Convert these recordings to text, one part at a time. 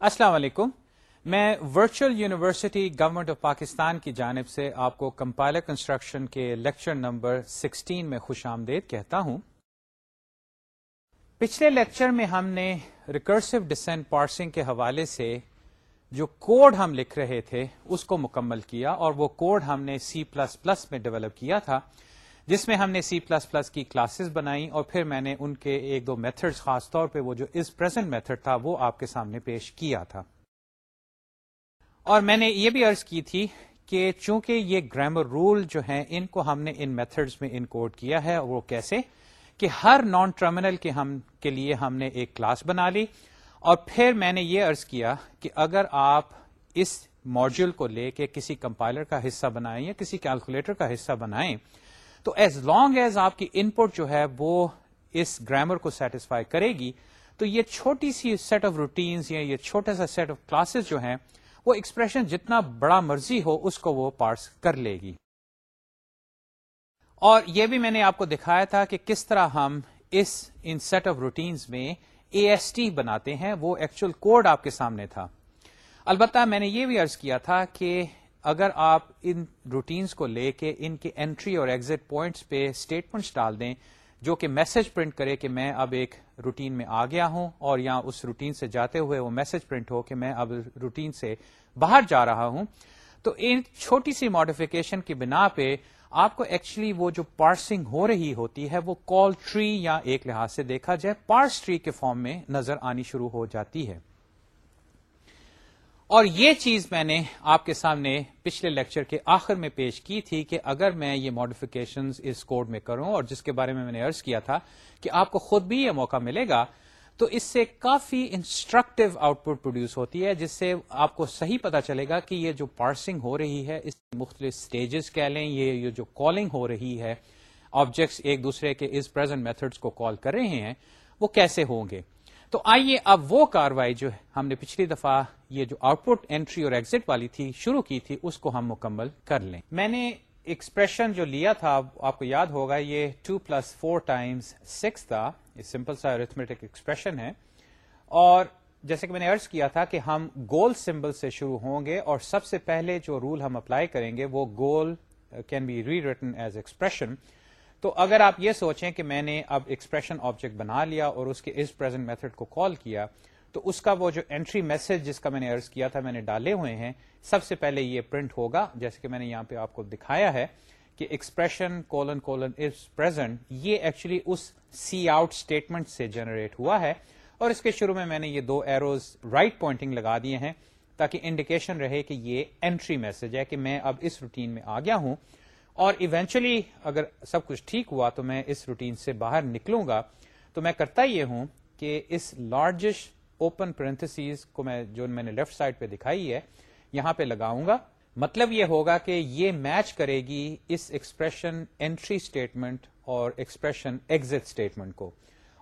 السلام علیکم۔ میں virtual university government of Pakistan کی جانب سے آپ کو کمپائلر کنسٹرکشن کے لیکچر نمبر سکسٹین میں خوش آمدید کہتا ہوں۔ پچھلے لیکچر میں ہم نے ریکرسو ڈسینٹ پارسنگ کے حوالے سے جو کوڈ ہم لکھ رہے تھے اس کو مکمل کیا اور وہ کوڈ ہم نے سی پلس پلس میں ڈیولپ کیا تھا۔ جس میں ہم نے سی پلس پلس کی کلاسز بنائی اور پھر میں نے ان کے ایک دو میتھڈ خاص طور پہ وہ جو از پرزینٹ میتھڈ تھا، وہ آپ کے سامنے پیش کیا تھا۔ اور میں نے یہ بھی ارض کی تھی کہ چونکہ یہ گرامر رول جو ہیں، ان کو ہم نے ان میتھڈز میں ان کوڈ کیا ہے، وہ کیسے؟ کہ ہر نان ٹرمینل کے ہم، کے لیے ہم نے ایک کلاس بنا لی۔ اور پھر میں نے یہ ارض کیا کہ اگر آپ اس ماڈیول کو لے کے کسی کمپائلر کا حصہ بنائیں یا کسی کیلکولیٹر کا حصہ بنائیں تو ایز لانگ ایز آپ کی ان پٹ جو ہے وہ اس گرامر کو سیٹسفائی کرے گی، تو یہ چھوٹی سی سیٹ آف روٹینز یا یہ چھوٹا سا سیٹ آف کلاسز جو ہیں، وہ ایکسپریشن جتنا بڑا مرضی ہو، اس کو وہ پارس کر لے گی۔ اور یہ بھی میں نے آپ کو دکھایا تھا کہ کس طرح ہم اس، ان سیٹ آف روٹینز میں اے ایس ٹی بناتے ہیں، وہ ایکچوئل کوڈ آپ کے سامنے تھا۔ البتہ میں نے یہ بھی ارض کیا تھا کہ اگر آپ ان روٹینز کو لے کے ان کے انٹری اور ایگزٹ پوائنٹس پہ اسٹیٹمنٹس ڈال دیں جو کہ میسج پرنٹ کرے کہ میں اب ایک روٹین میں آ گیا ہوں اور یا اس روٹین سے جاتے ہوئے وہ میسج پرنٹ ہو کہ میں اب روٹین سے باہر جا رہا ہوں، تو ان چھوٹی سی ماڈیفکیشن کی بنا پہ آپ کو ایکچولی وہ جو پارسنگ ہو رہی ہوتی ہے، وہ کال ٹری یا ایک لحاظ سے دیکھا جائے پارس ٹری کے فارم میں نظر آنی شروع ہو جاتی ہے۔ اور یہ چیز میں نے آپ کے سامنے پچھلے لیکچر کے آخر میں پیش کی تھی کہ اگر میں یہ ماڈیفکیشن اس کوڈ میں کروں اور جس کے بارے میں میں نے ارض کیا تھا کہ آپ کو خود بھی یہ موقع ملے گا، تو اس سے کافی انسٹرکٹیو آؤٹ پٹ پروڈیوس ہوتی ہے، جس سے آپ کو صحیح پتا چلے گا کہ یہ جو پارسنگ ہو رہی ہے، اس مختلف اسٹیجز کہہ لیں، یہ جو کالنگ ہو رہی ہے آبجیکٹس ایک دوسرے کے اس پرزینٹ میتھڈس کو کال کر رہے ہیں، وہ کیسے ہوں گے؟ تو آئیے اب وہ کاروائی جو ہم نے پچھلی دفعہ یہ جو آؤٹ پٹ انٹری اور ایگزٹ والی تھی، شروع کی تھی، اس کو ہم مکمل کر لیں۔ میں نے ایکسپریشن جو لیا تھا، آپ کو یاد ہوگا، یہ two plus four times six تھا۔ یہ سمپل سا ارتھمیٹک ایکسپریشن ہے۔ اور جیسے کہ میں نے ارض کیا تھا کہ ہم گول سمبل سے شروع ہوں گے اور سب سے پہلے جو رول ہم اپلائی کریں گے، وہ goal can be rewritten as expression. تو اگر آپ یہ سوچیں کہ میں نے اب ایکسپریشن آبجیکٹ بنا لیا اور اس کے اس پرزینٹ میتھڈ کو کال کیا، تو اس کا وہ جو انٹری میسج جس کا میں نے ارض کیا تھا، میں نے ڈالے ہوئے ہیں۔ سب سے پہلے یہ پرنٹ ہوگا، جیسے کہ میں نے یہاں پہ آپ کو دکھایا ہے کہ expression colon colon is present یہ ایکچولی اس سی آؤٹ اسٹیٹمنٹ سے جنریٹ ہوا ہے۔ اور اس کے شروع میں میں نے یہ دو ایروز رائٹ پوائنٹنگ لگا دیے ہیں تاکہ انڈیکیشن رہے کہ یہ انٹری میسج ہے کہ میں اب اس روٹین میں آ گیا ہوں۔ اور ایونچولی اگر سب کچھ ٹھیک ہوا تو میں اس روٹین سے باہر نکلوں گا، تو میں کرتا یہ ہوں کہ اس لارجسٹ اوپن پرنتھسیز کو میں جو میں نے لیفٹ سائڈ پہ دکھائی ہے، یہاں پہ لگاؤں گا۔ مطلب یہ ہوگا کہ یہ میچ کرے گی اس ایکسپریشن انٹری اسٹیٹمنٹ اور ایکسپریشن ایگزٹ اسٹیٹمنٹ کو۔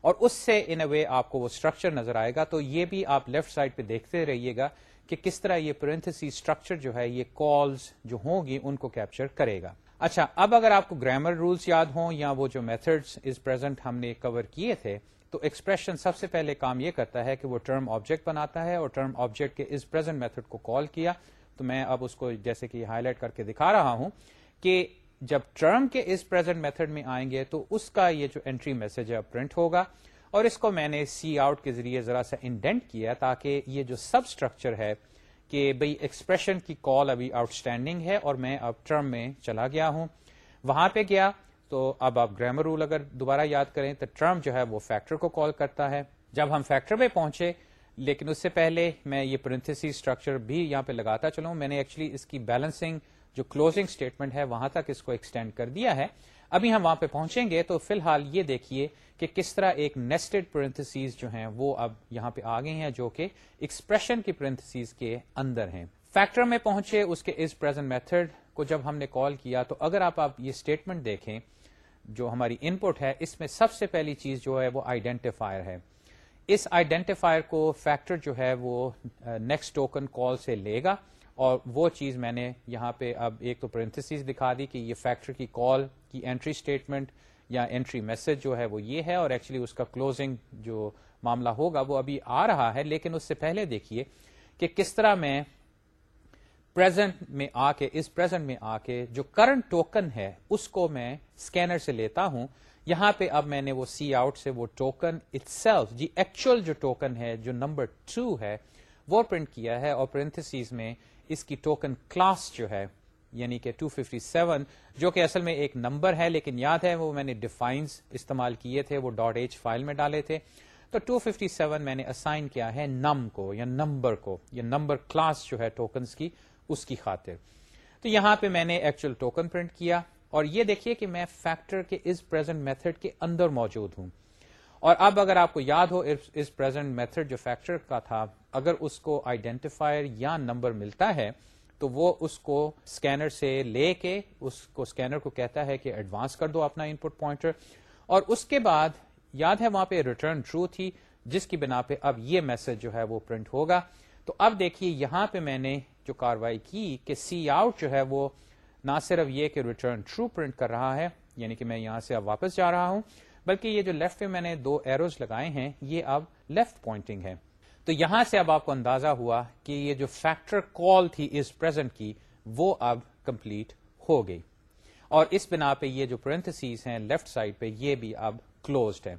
اور اس سے ان اے وے آپ کو وہ اسٹرکچر نظر آئے گا۔ تو یہ بھی آپ لیفٹ سائڈ پہ دیکھتے رہیے گا کہ کس طرح یہ پرنتھسی اسٹرکچر جو ہے، یہ کالز جو ہوں گی، ان کو کیپچر کرے گا۔ اچھا اب اگر آپ کو گرامر رولس یاد ہوں یا وہ جو میتھڈس از پرزینٹ ہم نے کور کیے تھے، تو ایکسپریشن سب سے پہلے کام یہ کرتا ہے کہ وہ ٹرم آبجیکٹ بناتا ہے اور ٹرم آبجیکٹ کے اس پرزینٹ میتھڈ کو کال کیا۔ تو میں اب اس کو جیسے کہ ہائی لائٹ کر کے دکھا رہا ہوں کہ جب ٹرم کے اس پرزینٹ میتھڈ میں آئیں گے تو اس کا یہ جو انٹری میسج ہے پرنٹ ہوگا۔ اور اس کو میں نے سی آؤٹ کے ذریعے ذرا سا انڈینٹ کیا تاکہ یہ جو سب اسٹرکچر ہے کہ بھئی ایکسپریشن کی کال ابھی آؤٹ اسٹینڈنگ ہے اور میں اب ٹرم میں چلا گیا ہوں۔ وہاں پہ گیا تو اب آپ گرامر رول اگر دوبارہ یاد کریں تو ٹرم جو ہے وہ فیکٹر کو کال کرتا ہے۔ جب ہم فیکٹر پہ پہنچے، لیکن اس سے پہلے میں یہ پرنتھسی اسٹرکچر بھی یہاں پہ لگاتا چلوں۔ میں نے ایکچولی اس کی بیلنسنگ جو کلوزنگ اسٹیٹمنٹ ہے، وہاں تک اس کو ایکسٹینڈ کر دیا ہے۔ ابھی ہم وہاں پہ پہنچیں گے تو فی الحال یہ دیکھیے کہ کس طرح ایک نیسٹڈ پرنتھسیز جو ہیں وہ اب یہاں پہ آ ہیں جو کہ ایکسپریشن کی پرنتھسیز کے اندر ہیں۔ فیکٹر میں پہنچے، اس کے اس پرزینٹ میتھڈ کو جب ہم نے کال کیا تو اگر آپ آپ یہ اسٹیٹمنٹ دیکھیں جو ہماری ان پٹ ہے، اس میں سب سے پہلی چیز جو ہے وہ آئیڈینٹیفائر ہے۔ اس آئیڈینٹیفائر کو فیکٹر جو ہے وہ نیکسٹ ٹوکن کال سے لے گا۔ اور وہ چیز میں نے یہاں پہ اب ایک تو پرنتھس دکھا دی کہ یہ فیکٹر کی کال کی انٹری اسٹیٹمنٹ یا انٹری میسج جو ہے وہ یہ ہے اور ایکچولی اس کا کلوزنگ جو معاملہ ہوگا وہ ابھی آ رہا ہے، لیکن اس سے پہلے دیکھیے کہ کس طرح میں پریزنٹ میں آ کے، اس پریزنٹ میں آ کے جو کرنٹ ٹوکن ہے، اس کو میں اسکینر سے لیتا ہوں۔ یہاں پہ اب میں نے وہ سی آؤٹ سے وہ token itself G actual جو ٹوکن ہے، جو نمبر ٹو ہے، وہ پرنٹ کیا ہے اور پرنتھس میں اس کی ٹوکن کلاس جو ہے یعنی کہ 257 جو کہ اصل میں ایک نمبر ہے لیکن یاد ہے وہ میں نے ڈیفائنس استعمال کیے تھے، وہ ڈاٹ ایچ فائل میں ڈالے تھے. تو 257 میں نے اسائن کیا ہے نم کو یا نمبر کو، یا نمبر کلاس جو ہے ٹوکنس کی، اس کی خاطر. تو یہاں پہ میں نے ایکچوئل ٹوکن پرنٹ کیا اور یہ دیکھیے کہ میں فیکٹر کے اس پرزینٹ میتھڈ کے اندر موجود ہوں. اور اب اگر آپ کو یاد ہو، اس پرزینٹ میتھڈ جو فیکٹر کا تھا، اگر اس کو آئیڈینٹیفائر یا نمبر ملتا ہے، تو وہ اس کو اسکینر سے لے کے، اس کو اسکینر کو کہتا ہے کہ ایڈوانس کر دو اپنا ان پٹ پوائنٹر اور اس کے بعد، یاد ہے وہاں پہ ریٹرن ٹرو تھی، جس کی بنا پہ اب یہ میسج جو ہے وہ پرنٹ ہوگا۔ تو اب دیکھیے، یہاں پہ میں نے جو کاروائی کی کہ سی آؤٹ جو ہے وہ نہ صرف یہ کہ ریٹرن ٹرو پرنٹ کر رہا ہے یعنی کہ میں یہاں سے اب واپس جا رہا ہوں بلکہ یہ جو لیفٹ پہ میں نے دو ایروز لگائے ہیں، یہ اب لیفٹ پوائنٹنگ ہے تو یہاں سے اب آپ کو اندازہ ہوا کہ یہ جو فیکٹر کال تھی اس پرزینٹ کی، وہ اب کمپلیٹ ہو گئی۔ اور اس بنا پہ یہ جو پرنتسیز ہیں لیفٹ سائڈ پہ، یہ بھی اب کلوزڈ ہے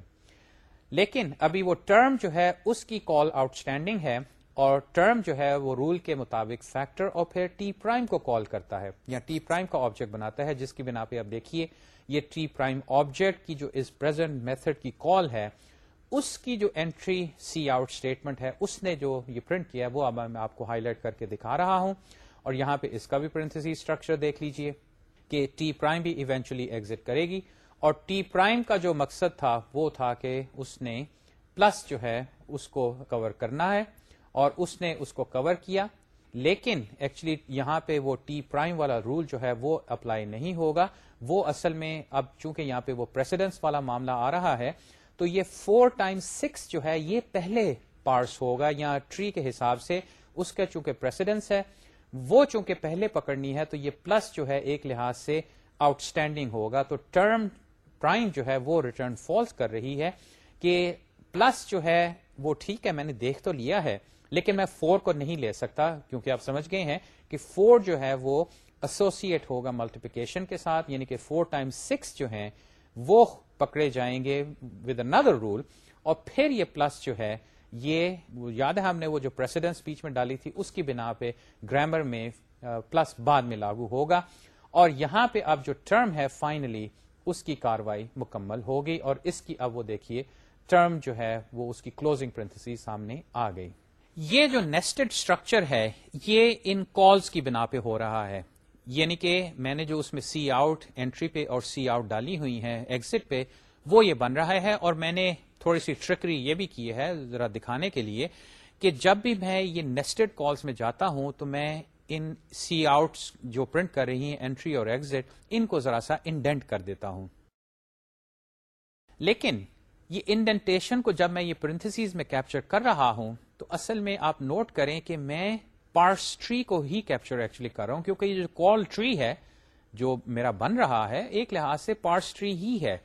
لیکن ابھی وہ ٹرم جو ہے، اس کی کال آؤٹ اسٹینڈنگ ہے اور ٹرم جو ہے، وہ رول کے مطابق فیکٹر اور پھر ٹی پرائم کو کال کرتا ہے۔ یا ٹی پرائم کا آبجیکٹ بناتا ہے، جس کی بنا پہ اب دیکھیے۔ یہ ٹی پرائم آبجیکٹ کی جو اس پرزینٹ میتھڈ کی کال ہے، اس کی جو انٹری سی آؤٹ اسٹیٹمنٹ ہے، اس نے جو یہ پرنٹ کیا ہے، وہ اب میں آپ کو ہائی لائٹ کر کے دکھا رہا ہوں۔ اور یہاں پہ اس کا بھی پرنتسی اسٹرکچر دیکھ لیجیے کہ ٹی پرائم بھی ایونچولی ایگزٹ کرے گی۔ اور ٹی پرائم کا جو مقصد تھا، وہ تھا کہ اس نے پلس جو ہے، اس کو کور کرنا ہے۔ اور اس نے اس کو کور کیا۔ لیکن ایکچولی یہاں پہ وہ ٹی پرائم والا رول جو ہے وہ اپلائی نہیں ہوگا۔ وہ اصل میں اب چونکہ یہاں پہ وہ پریسیڈنس والا معاملہ آ رہا ہے، تو یہ فور ٹائم سکس جو ہے یہ پہلے پارس ہوگا یا ٹری کے حساب سے۔ اس کا چونکہ پریسیڈنس ہے، وہ چونکہ پہلے پکڑنی ہے، تو یہ پلس جو ہے ایک لحاظ سے آؤٹ اسٹینڈنگ ہوگا۔ تو ٹرم پرائم جو ہے وہ ریٹرن فالس کر رہی ہے کہ پلس جو ہے وہ ٹھیک ہے، میں نے دیکھ تو لیا ہے۔ لیکن میں فور کو نہیں لے سکتا، کیونکہ آپ سمجھ گئے ہیں کہ فور جو ہے وہ ایسوسیٹ ہوگا ملٹیپیکیشن کے ساتھ یعنی کہ فور ٹائم سکس جو ہیں وہ پکڑے جائیں گے ود اندر رول اور پھر یہ پلس جو ہے، یہ یاد ہے ہم نے وہ جو پریسیڈنٹ اسپیچ میں ڈالی تھی، اس کی بنا پہ گرامر میں پلس بعد میں لاگو ہوگا۔ اور یہاں پہ اب جو ٹرم ہے فائنلی اس کی کاروائی مکمل ہو گئی اور اس کی اب وہ دیکھیے ٹرم جو ہے وہ اس کی کلوزنگ پرنتس سامنے آ گئی۔ یہ جو نیسٹڈ اسٹرکچر ہے، یہ ان کالز کی بنا پہ ہو رہا ہے۔ یعنی کہ میں نے جو اس میں سی آؤٹ انٹری پہ اور سی آؤٹ ڈالی ہوئی ہے ایگزٹ پہ، وہ یہ بن رہا ہے اور میں نے تھوڑی سی ٹرکری یہ بھی کی ہے ذرا دکھانے کے لیے کہ جب بھی میں یہ نیسٹڈ کالز میں جاتا ہوں تو میں ان سی آؤٹس جو پرنٹ کر رہی ہیں انٹری اور ایگزٹ ان کو ذرا سا انڈینٹ کر دیتا ہوں۔ لیکن یہ انڈینٹیشن کو جب میں یہ پرنتھسیز میں کیپچر کر رہا ہوں تو اصل میں آپ نوٹ کریں کہ میں پارس ٹری کو ہی کیپچر ایکچولی کر رہا ہوں، کیونکہ یہ جو کال ٹری ہے، جو میرا بن رہا ہے، ایک لحاظ سے پارس ٹری ہی ہے۔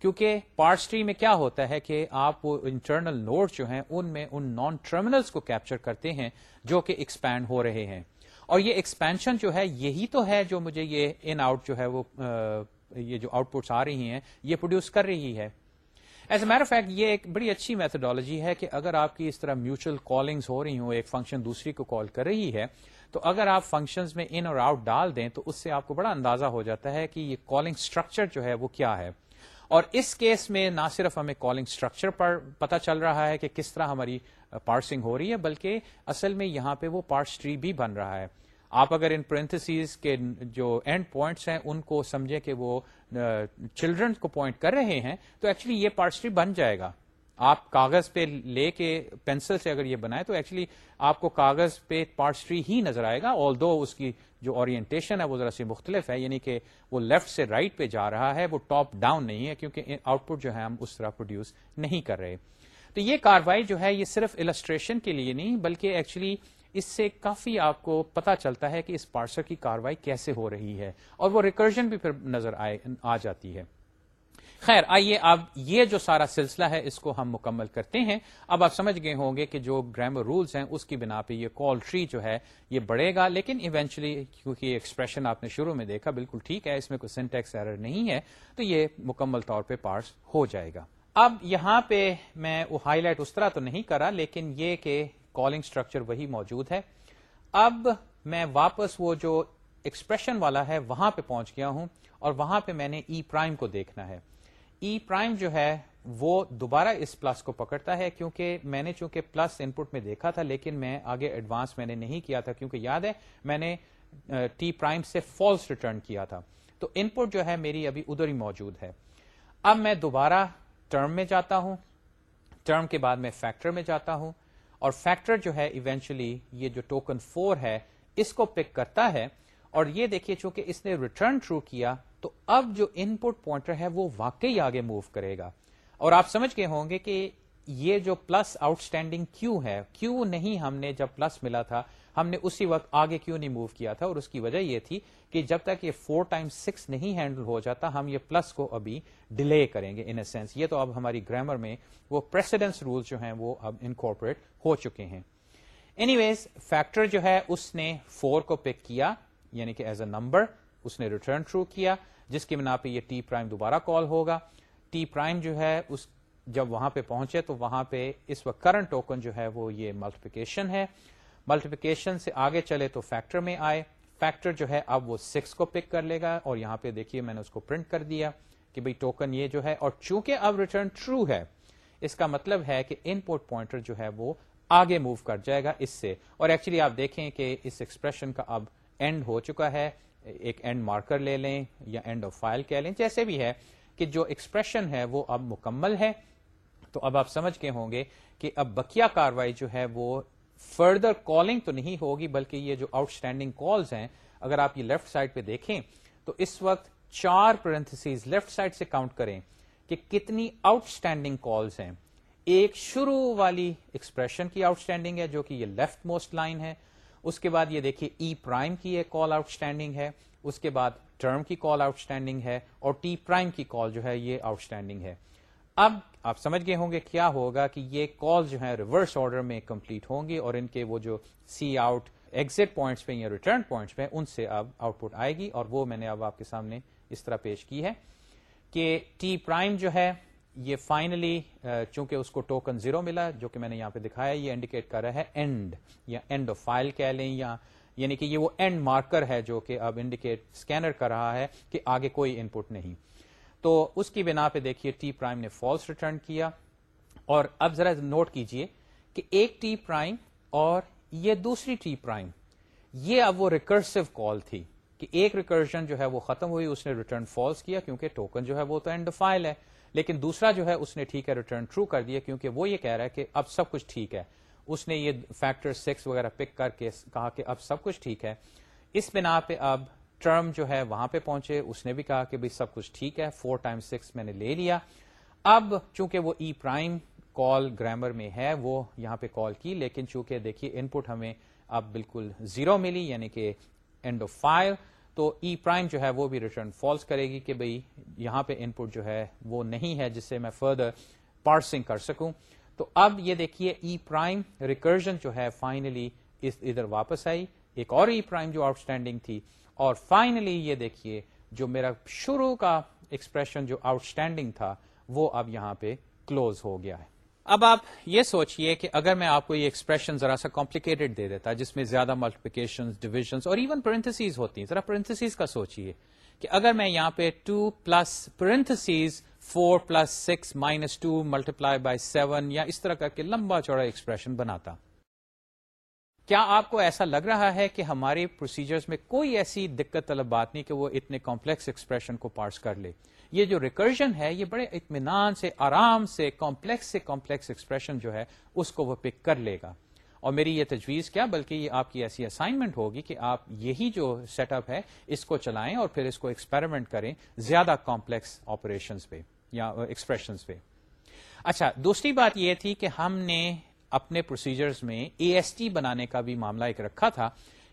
کیونکہ پارس ٹری میں کیا ہوتا ہے کہ آپ وہ انٹرنل نوٹ جو ہیں، ان میں ان نان ٹرمینلس کو کیپچر کرتے ہیں جو کہ ایکسپینڈ ہو رہے ہیں۔ اور یہ ایکسپینشن جو ہے، یہی تو ہے جو مجھے یہ ان آؤٹ جو ہے، وہ یہ جو آؤٹ پٹس آ رہی ہیں، یہ پروڈیوس کر رہی ہے۔ ایز اے میٹر فیکٹ یہ ایک بڑی اچھی میتھڈالوجی ہے کہ اگر آپ کی اس طرح میوچل کالنگز ہو رہی ہوں، ایک فنکشن دوسری کو کال کر رہی ہے، تو اگر آپ فنکشنز میں ان اور آؤٹ ڈال دیں، تو اس سے آپ کو بڑا اندازہ ہو جاتا ہے کہ یہ کالنگ اسٹرکچر جو ہے وہ کیا ہے۔ اور اس کیس میں نہ صرف ہمیں کالنگ اسٹرکچر پر پتا چل رہا ہے کہ کس طرح ہماری پارسنگ ہو رہی ہے، بلکہ اصل میں یہاں پہ وہ پارس ٹری بھی بن رہا ہے۔ آپ اگر ان پرنتھسیز کے جو اینڈ پوائنٹس ہیں، ان کو سمجھے کہ وہ چلڈرن کو پوائنٹ کر رہے ہیں، تو ایکچولی یہ پارٹسٹری بن جائے گا۔ آپ کاغذ پہ لے کے پینسل سے اگر یہ بنائے تو ایکچولی آپ کو کاغذ پہ پارٹسٹری ہی نظر آئے گا آل دو اس کی جو اورینٹیشن ہے وہ ذرا سی مختلف ہے یعنی کہ وہ لیفٹ سے رائٹ right پہ جا رہا ہے، وہ ٹاپ ڈاؤن نہیں ہے، کیونکہ آؤٹ پٹ جو ہے ہم اس طرح پروڈیوس نہیں کر رہے۔ تو یہ کاروائی جو ہے، یہ صرف السٹریشن کے لیے نہیں، بلکہ ایکچولی اس سے کافی آپ کو پتا چلتا ہے کہ اس پارسر کی کاروائی کیسے ہو رہی ہے اور وہ ریکرجن بھی پھر نظر آئے، آ جاتی ہے۔ خیر، آئیے اب یہ جو سارا سلسلہ ہے، اس کو ہم مکمل کرتے ہیں۔ اب آپ سمجھ گئے ہوں گے کہ جو گرامر رولز ہیں، اس کی بنا پہ یہ کال ٹری جو ہے، یہ بڑھے گا۔ لیکن ایونچولی کیونکہ یہ ایکسپریشن آپ نے شروع میں دیکھا، بالکل ٹھیک ہے، اس میں کوئی سینٹیکس ایرر نہیں ہے، تو یہ مکمل طور پہ پارس ہو جائے گا۔ اب یہاں پہ میں وہ ہائی لائٹ اس طرح تو نہیں کرا، لیکن یہ کہ کالنگ اسٹرکچر وہی موجود ہے۔ اب میں واپس وہ جو ایکسپریشن والا ہے وہاں پہ پہنچ گیا ہوں اور وہاں پہ میں نے ای e پرائم کو دیکھنا ہے۔ ای e پرائم جو ہے وہ دوبارہ اس پلس کو پکڑتا ہے کیونکہ میں نے چونکہ پلس ان پٹ میں دیکھا تھا لیکن میں آگے ایڈوانس میں نے نہیں کیا تھا کیونکہ یاد ہے میں نے ٹی پرائم سے فالس ریٹرن کیا تھا۔ تو ان پٹ جو ہے میری ابھی ادھر ہی موجود ہے۔ اب میں دوبارہ ٹرم میں جاتا ہوں۔ ٹرم کے بعد میں فیکٹر میں جاتا ہوں۔ اور فیکٹر جو ہے ایونچولی یہ جو ٹوکن فور ہے، اس کو پک کرتا ہے اور یہ دیکھیے چونکہ اس نے ریٹرن ٹرو کیا تو اب جو ان پٹ پوائنٹر ہے وہ واقعی آگے موو کرے گا۔ اور آپ سمجھ گئے ہوں گے کہ یہ جو پلس آؤٹ اسٹینڈنگ کیوں ہے کیوں نہیں ہم نے جب پلس ملا تھا، ہم نے اسی وقت آگے کیوں نہیں موو کیا تھا اور اس کی وجہ یہ تھی کہ جب تک یہ فور ٹائم سکس نہیں ہینڈل ہو جاتا، ہم یہ پلس کو ابھی ڈیلے کریں گے ان اے سینس یہ تو اب ہماری گرامر میں وہ پریسیڈنس رول جو ہیں وہ اب انکارپوریٹ ہو چکے ہیں. اینی ویز فیکٹر جو ہے اس نے فور کو پک کیا یعنی کہ ایز اے نمبر اس نے ریٹرن ٹرو کیا، جس کی بنا پہ یہ ٹی پرائم دوبارہ کال ہوگا. ٹی پرائم جو ہے اس جب وہاں پہ پہنچے تو وہاں پہ اس وقت کرنٹ ٹوکن جو ہے وہ یہ ملٹیپیکیشن ہے۔ ملٹیپیکیشن سے آگے چلے تو فیکٹر میں آئے۔ فیکٹر جو ہے اب وہ سکس کو پک کر لے گا اور یہاں پہ دیکھیے میں نے اس کو پرنٹ کر دیا کہ بھائی ٹوکن یہ جو ہے اور چونکہ اب ریٹرن ٹرو ہے، اس کا مطلب ہے کہ ان پٹ پوائنٹر جو ہے وہ آگے موو کر جائے گا اس سے۔ اور ایکچولی آپ دیکھیں کہ اس ایکسپریشن کا اب اینڈ ہو چکا ہے۔ ایک اینڈ مارکر لے لیں یا اینڈ آف فائل کہہ لیں، جیسے بھی ہے کہ جو ایکسپریشن ہے وہ اب مکمل ہے۔ تو اب آپ سمجھ کے ہوں گے کہ اب بکیا کاروائی جو ہے وہ فردر کالنگ تو نہیں ہوگی، بلکہ یہ جو آؤٹ اسٹینڈنگ کالز ہیں، اگر آپ یہ لیفٹ سائڈ پہ دیکھیں تو اس وقت چار پرنتھس لیفٹ سائڈ سے کاؤنٹ کریں کہ کتنی آؤٹ اسٹینڈنگ کالز ہیں۔ ایک شروع والی ایکسپریشن کی آؤٹ اسٹینڈنگ ہے جو کہ یہ لیفٹ موسٹ لائن ہے۔ اس کے بعد یہ دیکھیے e ای پرائم کی ایک کال آؤٹ اسٹینڈنگ ہے۔ اس کے بعد ٹرم کی کال آؤٹ اسٹینڈنگ ہے اور ٹی پرائم کی کال جو ہے یہ آؤٹ اسٹینڈنگ ہے۔ اب آپ سمجھ گئے ہوں گے کیا ہوگا کہ یہ کال جو ہے ریورس آرڈر میں کمپلیٹ ہوں گی اور ان کے وہ جو سی آؤٹ ایگزٹ پوائنٹس پہ یا ریٹرن پوائنٹس پہ ان سے اب آؤٹ پٹ آئے گی اور وہ میں نے اب آپ کے سامنے اس طرح پیش کی ہے کہ ٹی پرائم جو ہے یہ فائنلی uh, چونکہ اس کو ٹوکن زیرو ملا جو کہ میں نے یہاں پہ دکھایا، یہ انڈیکیٹ کر رہا ہے اینڈ یا اینڈ آف فائل کہہ لیں یا یعنی کہ یہ وہ اینڈ مارکر ہے جو کہ اب انڈیکیٹ اسکینر کر رہا ہے کہ آگے کوئی ان پٹ نہیں۔ تو اس کی بنا پہ دیکھیے ٹی پرائم نے فالس ریٹرن کیا اور اب ذرا نوٹ کیجیے کہ ایک ٹی پرائم اور یہ دوسری ٹی پرائم یہ اب وہ ریکرسو کال تھی کہ ایک ریکرشن جو ہے وہ ختم ہوئی، اس نے ریٹرن فالس کیا کیونکہ ٹوکن جو ہے وہ تو اینڈ فائل ہے، لیکن دوسرا جو ہے اس نے ٹھیک ہے ریٹرن ٹرو کر دیا کیونکہ وہ یہ کہہ رہا ہے کہ اب سب کچھ ٹھیک ہے۔ اس نے یہ فیکٹر سکس وغیرہ پک کر کے کہا کہ اب سب کچھ ٹھیک ہے۔ اس بنا پہ اب ٹرم جو ہے وہاں پہ پہنچے، اس نے بھی کہا کہ بھائی سب کچھ ٹھیک ہے فور ٹائم سکس میں نے لے لیا۔ اب چونکہ وہ ای پرائم کال گرامر میں ہے، وہ یہاں پہ کال کی، لیکن چونکہ دیکھیے ان پٹ ہمیں اب بالکل زیرو ملی یعنی کہ اینڈ آف فائر تو e ای پرائم جو ہے وہ بھی ریٹرن فالس کرے گی کہ بھئی یہاں پہ ان پٹ جو ہے وہ نہیں ہے، جس سے میں فردر پارسنگ کر سکوں۔ تو اب یہ دیکھیے ای پرائم ریکرجن جو ہے فائنلی ادھر واپس آئی۔ ایک اور e ای پرائم جو آؤٹ اسٹینڈنگ تھی اور فائنلی یہ دیکھیے جو میرا شروع کا ایکسپریشن جو آؤٹ اسٹینڈنگ تھا، وہ اب یہاں پہ کلوز ہو گیا ہے۔ اب آپ یہ سوچئے کہ اگر میں آپ کو یہ ایکسپریشن ذرا سا کمپلیکیٹڈ دے دیتا، جس میں زیادہ ملٹیپلیکیشن ڈویژن اور ایون پرنتھسیز ہوتی ہیں، ذرا پرنتھسیز کا سوچئے کہ اگر میں یہاں پہ two plus parentheses four plus six minus two multiply by seven یا اس طرح کر کے لمبا چوڑا ایکسپریشن بناتا۔ کیا آپ کو ایسا لگ رہا ہے کہ ہمارے پروسیجرز میں کوئی ایسی دقت طلب بات نہیں کہ وہ اتنے کمپلیکس ایکسپریشن کو پارس کر لے؟ یہ جو ریکرجن ہے، یہ بڑے اطمینان سے، آرام سے کمپلیکس سے کمپلیکس ایکسپریشن جو ہے، اس کو وہ پک کر لے گا۔ اور میری یہ تجویز کیا، بلکہ یہ آپ کی ایسی اسائنمنٹ ہوگی کہ آپ یہی جو سیٹ اپ ہے، اس کو چلائیں اور پھر اس کو ایکسپیریمنٹ کریں زیادہ کمپلیکس آپریشن پہ یا ایکسپریشن پہ۔ اچھا دوسری بات یہ تھی کہ ہم نے اپنے پروسیجرز میں اے ایس ٹی بنانے کا بھی معاملہ ایک رکھا تھا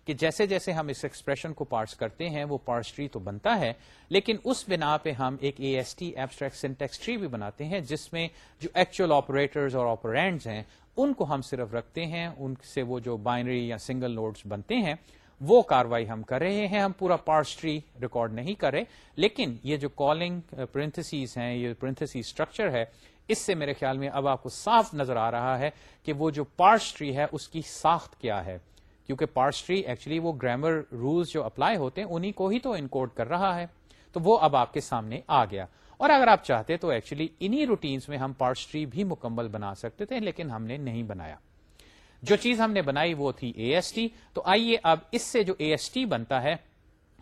کہ جیسے جیسے ہم اس ایکسپریشن کو پارس کرتے ہیں، وہ پارس ٹری تو بنتا ہے، لیکن اس بنا پہ ہم ایک A S T abstract syntax tree بھی بناتے ہیں، جس میں جو ایکچوئل آپریٹرز اور آپرینڈز ہیں، ان کو ہم صرف رکھتے ہیں، ان سے وہ جو بائنری یا سنگل نوٹس بنتے ہیں، وہ کاروائی ہم کر رہے ہیں، ہم پورا پارس ٹری ریکارڈ نہیں کر رہے، لیکن یہ جو کالنگ پرنتھسیز ہیں، یہ پرنتھسی اسٹرکچر ہے اس سے میرے خیال میں اب آپ کو صاف نظر آ رہا ہے کہ وہ جو پارس ٹری ہے، اس کی ساخت کیا ہے۔ کیونکہ پارس ٹری ایکچولی وہ گرامر رولس جو اپلائی ہوتے ہیں انہیں کو ہی تو انکوڈ کر رہا ہے۔ تو وہ اب آپ کے سامنے آ گیا۔ اور اگر آپ چاہتے تو ایکچولی انہی روٹینس میں ہم پارس ٹری بھی مکمل بنا سکتے تھے، لیکن ہم نے نہیں بنایا۔ جو چیز ہم نے بنائی وہ تھی اے ایس ٹی تو آئیے اب اس سے جو اے ایس ٹی بنتا ہے،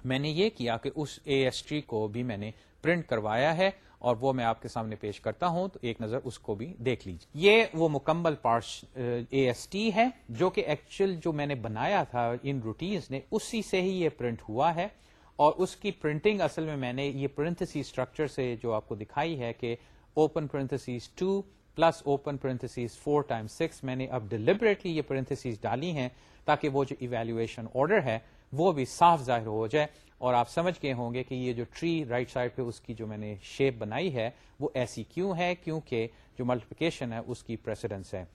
میں نے یہ کیا کہ اس اے ایس ٹی کو بھی میں نے پرنٹ کروایا ہے۔ اور وہ میں آپ کے سامنے پیش کرتا ہوں، تو ایک نظر اس کو بھی دیکھ لیجیے یہ وہ مکمل پارٹس اے ایس ٹی ہے، جو کہ ایکچوئل جو میں نے بنایا تھا ان روٹینز نے، اسی سے ہی یہ پرنٹ ہوا ہے۔ اور اس کی پرنٹنگ اصل میں میں نے یہ پرنتسی اسٹرکچر سے جو آپ کو دکھائی ہے کہ open parentheses two plus open parentheses four time six میں نے اب ڈیلیبریٹلی یہ پرنتسیز ڈالی ہیں تاکہ وہ جو ایویلویشن آرڈر ہے، وہ بھی صاف ظاہر ہو جائے۔ اور آپ سمجھ گئے ہوں گے کہ یہ جو ٹری رائٹ سائڈ پہ اس کی جو میں نے شیپ بنائی ہے، وہ ایسی کیوں ہے؟ کیونکہ جو ملٹیپیکیشن ہے، اس کی پریسیڈنس ہے۔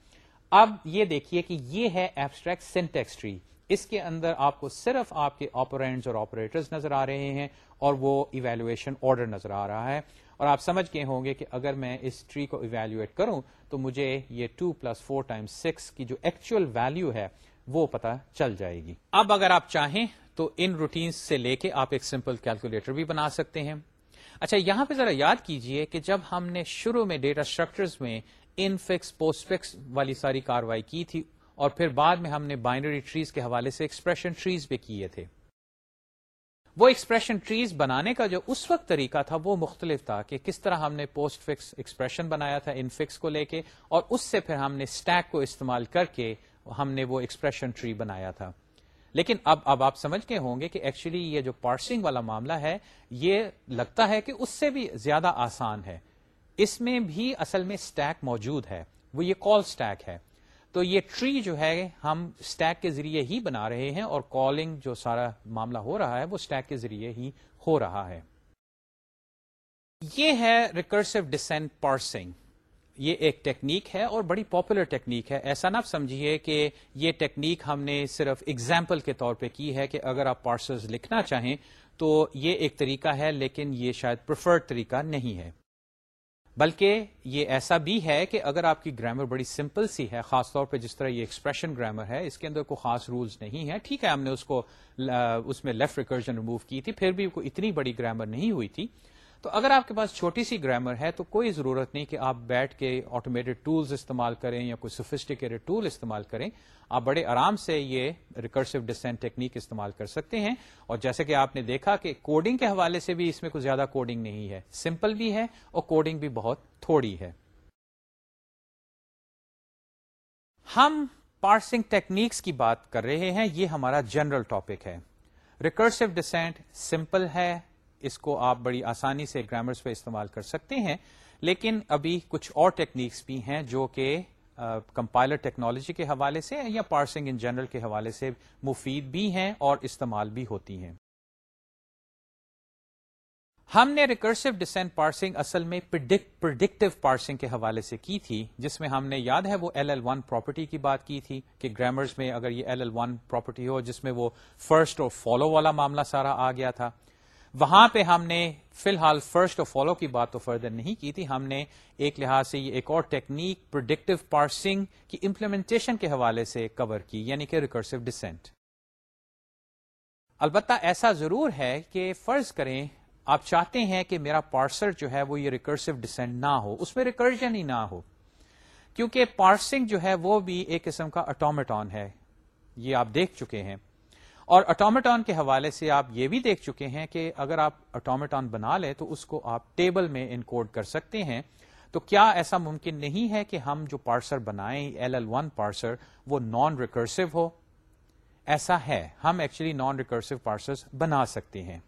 اب یہ دیکھیے کہ یہ ہے ایبسٹریکٹ سینٹیکس ٹری اس کے اندر آپ کو صرف آپ کے آپرینٹس اور آپریٹرز نظر آ رہے ہیں اور وہ ایویلویشن آرڈر نظر آ رہا ہے۔ اور آپ سمجھ گئے ہوں گے کہ اگر میں اس ٹری کو ایویلویٹ کروں، تو مجھے یہ two plus four time six کی جو ایکچوئل ویلو ہے، وہ پتا چل جائے گی۔ اب اگر آپ چاہیں تو ان روٹینس سے لے کے آپ ایک سمپل کیلکولیٹر بھی بنا سکتے ہیں۔ اچھا یہاں پہ ذرا یاد کیجیے کہ جب ہم نے شروع میں ڈیٹا اسٹرکچرز میں ان فکس پوسٹ فکس والی ساری کاروائی کی تھی اور پھر بعد میں ہم نے بائنری ٹریز کے حوالے سے ایکسپریشن ٹریز بھی کیے تھے۔ وہ ایکسپریشن ٹریز بنانے کا جو اس وقت طریقہ تھا وہ مختلف تھا کہ کس طرح ہم نے پوسٹ فکس ایکسپریشن بنایا تھا ان فکس کو لے کے اور اس سے پھر ہم نے اسٹیک کو استعمال کر کے ہم نے وہ ایکسپریشن ٹری بنایا تھا۔ لیکن اب اب آپ سمجھ کے ہوں گے کہ ایکچولی یہ جو پارسنگ والا معاملہ ہے، یہ لگتا ہے کہ اس سے بھی زیادہ آسان ہے۔ اس میں بھی اصل میں اسٹیک موجود ہے۔ وہ یہ کال اسٹیک ہے۔ تو یہ ٹری جو ہے، ہم اسٹیک کے ذریعے ہی بنا رہے ہیں اور کالنگ جو سارا معاملہ ہو رہا ہے، وہ اسٹیک کے ذریعے ہی ہو رہا ہے۔ یہ ہے ریکرسو ڈسینٹ پارسنگ یہ ایک ٹیکنیک ہے اور بڑی پاپولر ٹیکنیک ہے۔ ایسا نہ سمجھیے کہ یہ ٹیکنیک ہم نے صرف اگزامپل کے طور پہ کی ہے کہ اگر آپ پارسلز لکھنا چاہیں تو یہ ایک طریقہ ہے، لیکن یہ شاید پریفرڈ طریقہ نہیں ہے۔ بلکہ یہ ایسا بھی ہے کہ اگر آپ کی گرامر بڑی سمپل سی ہے، خاص طور پہ جس طرح یہ ایکسپریشن گرامر ہے، اس کے اندر کوئی خاص رولز نہیں ہے۔ ٹھیک ہے، ہم نے اس کو، اس میں لیفٹ ریکرجن ریموو کی تھی، پھر بھی کوئی اتنی بڑی گرامر نہیں ہوئی تھی۔ تو اگر آپ کے پاس چھوٹی سی گرامر ہے تو کوئی ضرورت نہیں کہ آپ بیٹھ کے آٹومیٹڈ ٹولز استعمال کریں یا کوئی سوفسٹیکیٹڈ ٹول استعمال کریں۔ آپ بڑے آرام سے یہ ریکرسو ڈسینٹ ٹیکنیک استعمال کر سکتے ہیں۔ اور جیسے کہ آپ نے دیکھا کہ کوڈنگ کے حوالے سے بھی اس میں کوئی زیادہ کوڈنگ نہیں ہے۔ سمپل بھی ہے اور کوڈنگ بھی بہت تھوڑی ہے۔ ہم پارسنگ ٹیکنیکس کی بات کر رہے ہیں۔ یہ ہمارا جنرل ٹاپک ہے۔ ریکرسو ڈسینٹ سمپل ہے اس کو آپ بڑی آسانی سے گرامرس پہ استعمال کر سکتے ہیں۔ لیکن ابھی کچھ اور ٹیکنیکس بھی ہیں جو کہ کمپائلر ٹیکنالوجی کے حوالے سے یا پارسنگ ان جنرل کے حوالے سے مفید بھی ہیں اور استعمال بھی ہوتی ہیں۔ ہم نے ریکرسو ڈسینٹ پارسنگ اصل میں پرڈکٹیو پارسنگ کے حوالے سے کی تھی، جس میں ہم نے، یاد ہے وہ ایل ایل ون پراپرٹی کی بات کی تھی کہ گرامرز میں اگر یہ ایل ایل ون پراپرٹی ہو، جس میں وہ فرسٹ اور فالو والا معاملہ سارا آ گیا تھا۔ وہاں پہ ہم نے فی الحال فرسٹ اور فالو کی بات تو فردر نہیں کی تھی، ہم نے ایک لحاظ سے یہ ایک اور ٹیکنیک پروڈکٹیو پارسنگ کی امپلیمنٹیشن کے حوالے سے کور کی یعنی کہ ریکرسو ڈسینٹ البتہ ایسا ضرور ہے کہ فرض کریں، آپ چاہتے ہیں کہ میرا پارسر جو ہے وہ یہ ریکرسو ڈسینٹ نہ ہو، اس میں ریکرجن ہی نہ ہو۔ کیونکہ پارسنگ جو ہے وہ بھی ایک قسم کا اٹومیٹون ہے۔ یہ آپ دیکھ چکے ہیں۔ اور اٹومیٹون کے حوالے سے آپ یہ بھی دیکھ چکے ہیں کہ اگر آپ اٹومیٹون بنا لیں تو اس کو آپ ٹیبل میں انکوڈ کر سکتے ہیں۔ تو کیا ایسا ممکن نہیں ہے کہ ہم جو پارسر بنائیں ایل ایل ون پارسر وہ نان ریکرسو ہو؟ ایسا ہے، ہم ایکچولی نان ریکرسو پارسر بنا سکتے ہیں۔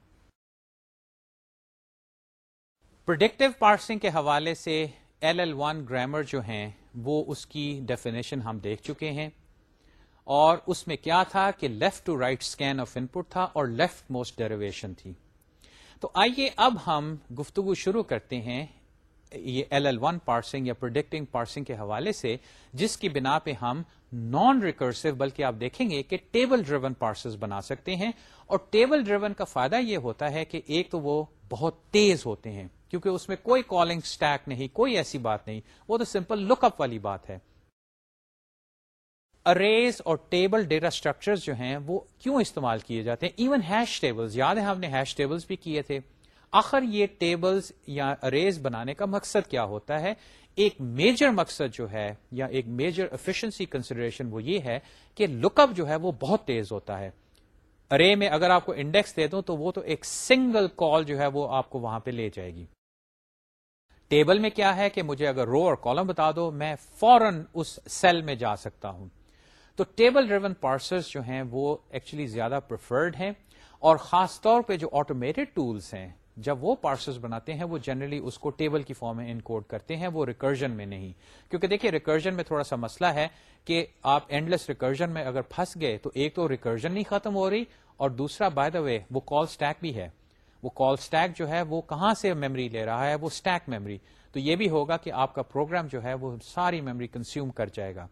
پروڈکٹیو پارسنگ کے حوالے سے ایل ایل ون گرامر جو ہیں، وہ اس کی ڈیفینیشن ہم دیکھ چکے ہیں۔ اور اس میں کیا تھا کہ left to right scan of input تھا اور لیفٹ موسٹ ڈیریویشن تھی۔ تو آئیے اب ہم گفتگو شروع کرتے ہیں یہ ایل ایل ون پارسنگ یا پروڈکٹنگ پارسنگ کے حوالے سے، جس کی بنا پہ ہم نان ریکرسو بلکہ آپ دیکھیں گے کہ ٹیبل ڈریون پارسز بنا سکتے ہیں۔ اور ٹیبل ڈریون کا فائدہ یہ ہوتا ہے کہ ایک تو وہ بہت تیز ہوتے ہیں، کیونکہ اس میں کوئی کالنگ اسٹیک نہیں، کوئی ایسی بات نہیں، وہ تو سمپل لک اپ والی بات ہے۔ اریز اور ٹیبل ڈیٹا اسٹرکچر جو ہیں وہ کیوں استعمال کیے جاتے ہیں؟ ایون ہیش ٹیبلز یاد ہے ہم نے ہیش ٹیبلز بھی کیے تھے. آخر یہ ٹیبلز یا اریز بنانے کا مقصد کیا ہوتا ہے؟ ایک میجر مقصد جو ہے یا ایک میجر افیشنسی کنسیڈریشن وہ یہ ہے کہ لک اپ جو ہے وہ بہت تیز ہوتا ہے. ارے میں اگر آپ کو انڈیکس دے دوں تو وہ تو ایک سنگل کال جو ہے وہ آپ کو وہاں پہ لے جائے گی. ٹیبل میں کیا ہے کہ مجھے اگر رو اور کالم بتا دو، میں فورن اس سیل میں جا سکتا ہوں. تو ٹیبل ڈریون پارسرز جو ہیں وہ ایکچولی زیادہ پریفرڈ ہیں اور خاص طور پہ جو آٹومیٹڈ ٹولس ہیں، جب وہ پارسلز بناتے ہیں، وہ جنرلی اس کو ٹیبل کی فارم میں انکوڈ کرتے ہیں، وہ ریکرجن میں نہیں۔ کیونکہ دیکھیے ریکرجن میں تھوڑا سا مسئلہ ہے کہ آپ اینڈ لیس ریکرجن میں اگر پھنس گئے تو ایک تو ریکرجن نہیں ختم ہو رہی اور دوسرا بائی دا وے وہ کال اسٹیک بھی ہے۔ وہ کال اسٹیک جو ہے، وہ کہاں سے میموری لے رہا ہے؟ وہ اسٹیک میموری تو یہ بھی ہوگا کہ آپ کا پروگرام جو ہے، وہ ساری میموری کنزیوم کر جائے گا۔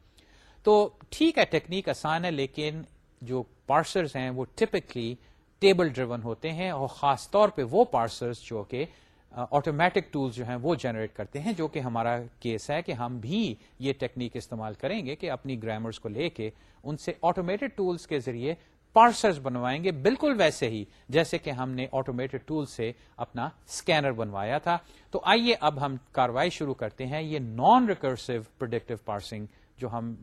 تو ٹھیک ہے، ٹیکنیک آسان ہے، لیکن جو پارسرز ہیں وہ ٹپکلی ٹیبل ڈریون ہوتے ہیں اور خاص طور پہ وہ پارسرز جو کہ آٹومیٹک ٹولز جو ہیں وہ جنریٹ کرتے ہیں، جو کہ ہمارا کیس ہے کہ ہم بھی یہ ٹیکنیک استعمال کریں گے کہ اپنی گرامرز کو لے کے ان سے آٹومیٹڈ ٹولز کے ذریعے پارسرز بنوائیں گے بالکل ویسے ہی، جیسے کہ ہم نے آٹومیٹڈ ٹول سے اپنا اسکینر بنوایا تھا۔ تو آئیے اب ہم کاروائی شروع کرتے ہیں، یہ نان ریکرسو پروڈکٹیو پارسنگ جو ہم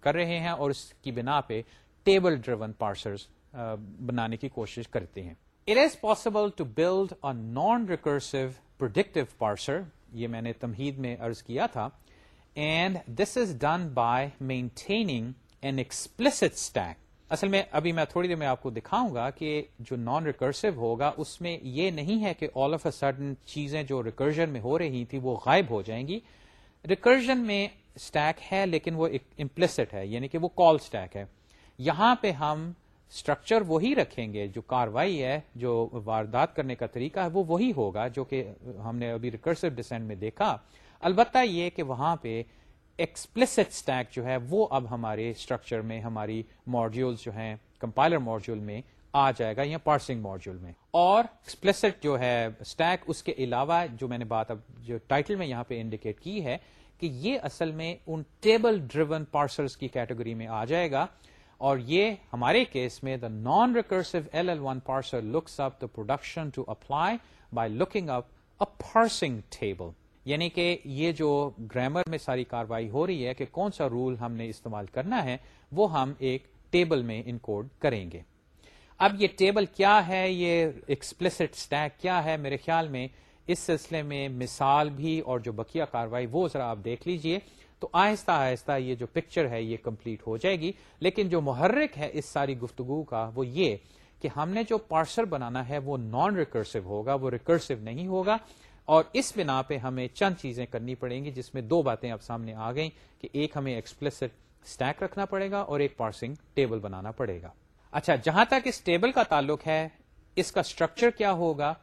کر رہے ہیں اور اس کی بنا پہ ٹیبل ڈریون پارسرز بنانے کی کوشش کرتے ہیں۔ It is possible to build a non recursive predictive parser یہ میں نے تمہید میں ارض کیا تھا and this is done by maintaining an explicit stack اصل میں ابھی میں تھوڑی دیر میں آپ کو دکھاؤں گا کہ جو نان ریکرسو ہوگا، اس میں یہ نہیں ہے کہ آل آف اے سڈن چیزیں جو ریکرجن میں ہو رہی تھی وہ غائب ہو جائیں گی۔ ریکرجن میں اسٹیک ہے لیکن وہ امپلسٹ ہے یعنی کہ وہ کال اسٹیک ہے۔ یہاں پہ ہم اسٹرکچر وہی رکھیں گے، جو کاروائی ہے، جو واردات کرنے کا طریقہ ہے، وہ وہی ہوگا جو کہ ہم نے ابھی ریکرسو ڈسینڈ میں دیکھا۔ البتہ یہ کہ وہاں پہ ایکسپلسٹ اسٹیک جو ہے، وہ اب ہمارے اسٹرکچر میں، ہماری ماڈیول جو ہیں کمپائلر ماڈیول میں آ جائے گا یا پارسنگ ماڈیول میں۔ اور ایکسپلسٹ جو ہے اسٹیک اس کے علاوہ جو میں نے بات اب جو ٹائٹل میں یہاں پہ انڈیکیٹ کی ہے کہ یہ اصل میں ان ٹیبل ڈریون پارسلس کی کیٹیگری میں آ جائے گا اور یہ ہمارے کیس میں the non recursive L L one parser looks up the production to apply by looking up parsing table یعنی کہ یہ جو گرامر میں ساری کاروائی ہو رہی ہے کہ کون سا رول ہم نے استعمال کرنا ہے، وہ ہم ایک ٹیبل میں انکوڈ کریں گے۔ اب یہ ٹیبل کیا ہے؟ یہ ایکسپلسٹ اسٹیک کیا ہے میرے خیال میں؟ اس سلسلے میں مثال بھی اور جو بکیا کاروائی وہ ذرا آپ دیکھ لیجیے۔ تو آہستہ آہستہ یہ جو پکچر ہے یہ کمپلیٹ ہو جائے گی۔ لیکن جو محرک ہے اس ساری گفتگو کا وہ یہ کہ ہم نے جو پارسل بنانا ہے وہ نان ریکرسو ہوگا، وہ ریکرسو نہیں ہوگا۔ اور اس بنا پہ ہمیں چند چیزیں کرنی پڑیں گی جس میں دو باتیں اب سامنے آ گئیں کہ ایک ہمیں ایکسپلسٹ اسٹیک رکھنا پڑے گا اور ایک پارسنگ ٹیبل بنانا پڑے گا۔ اچھا جہاں تک اس ٹیبل کا تعلق ہے، اس کا اسٹرکچر کیا ہوگا؟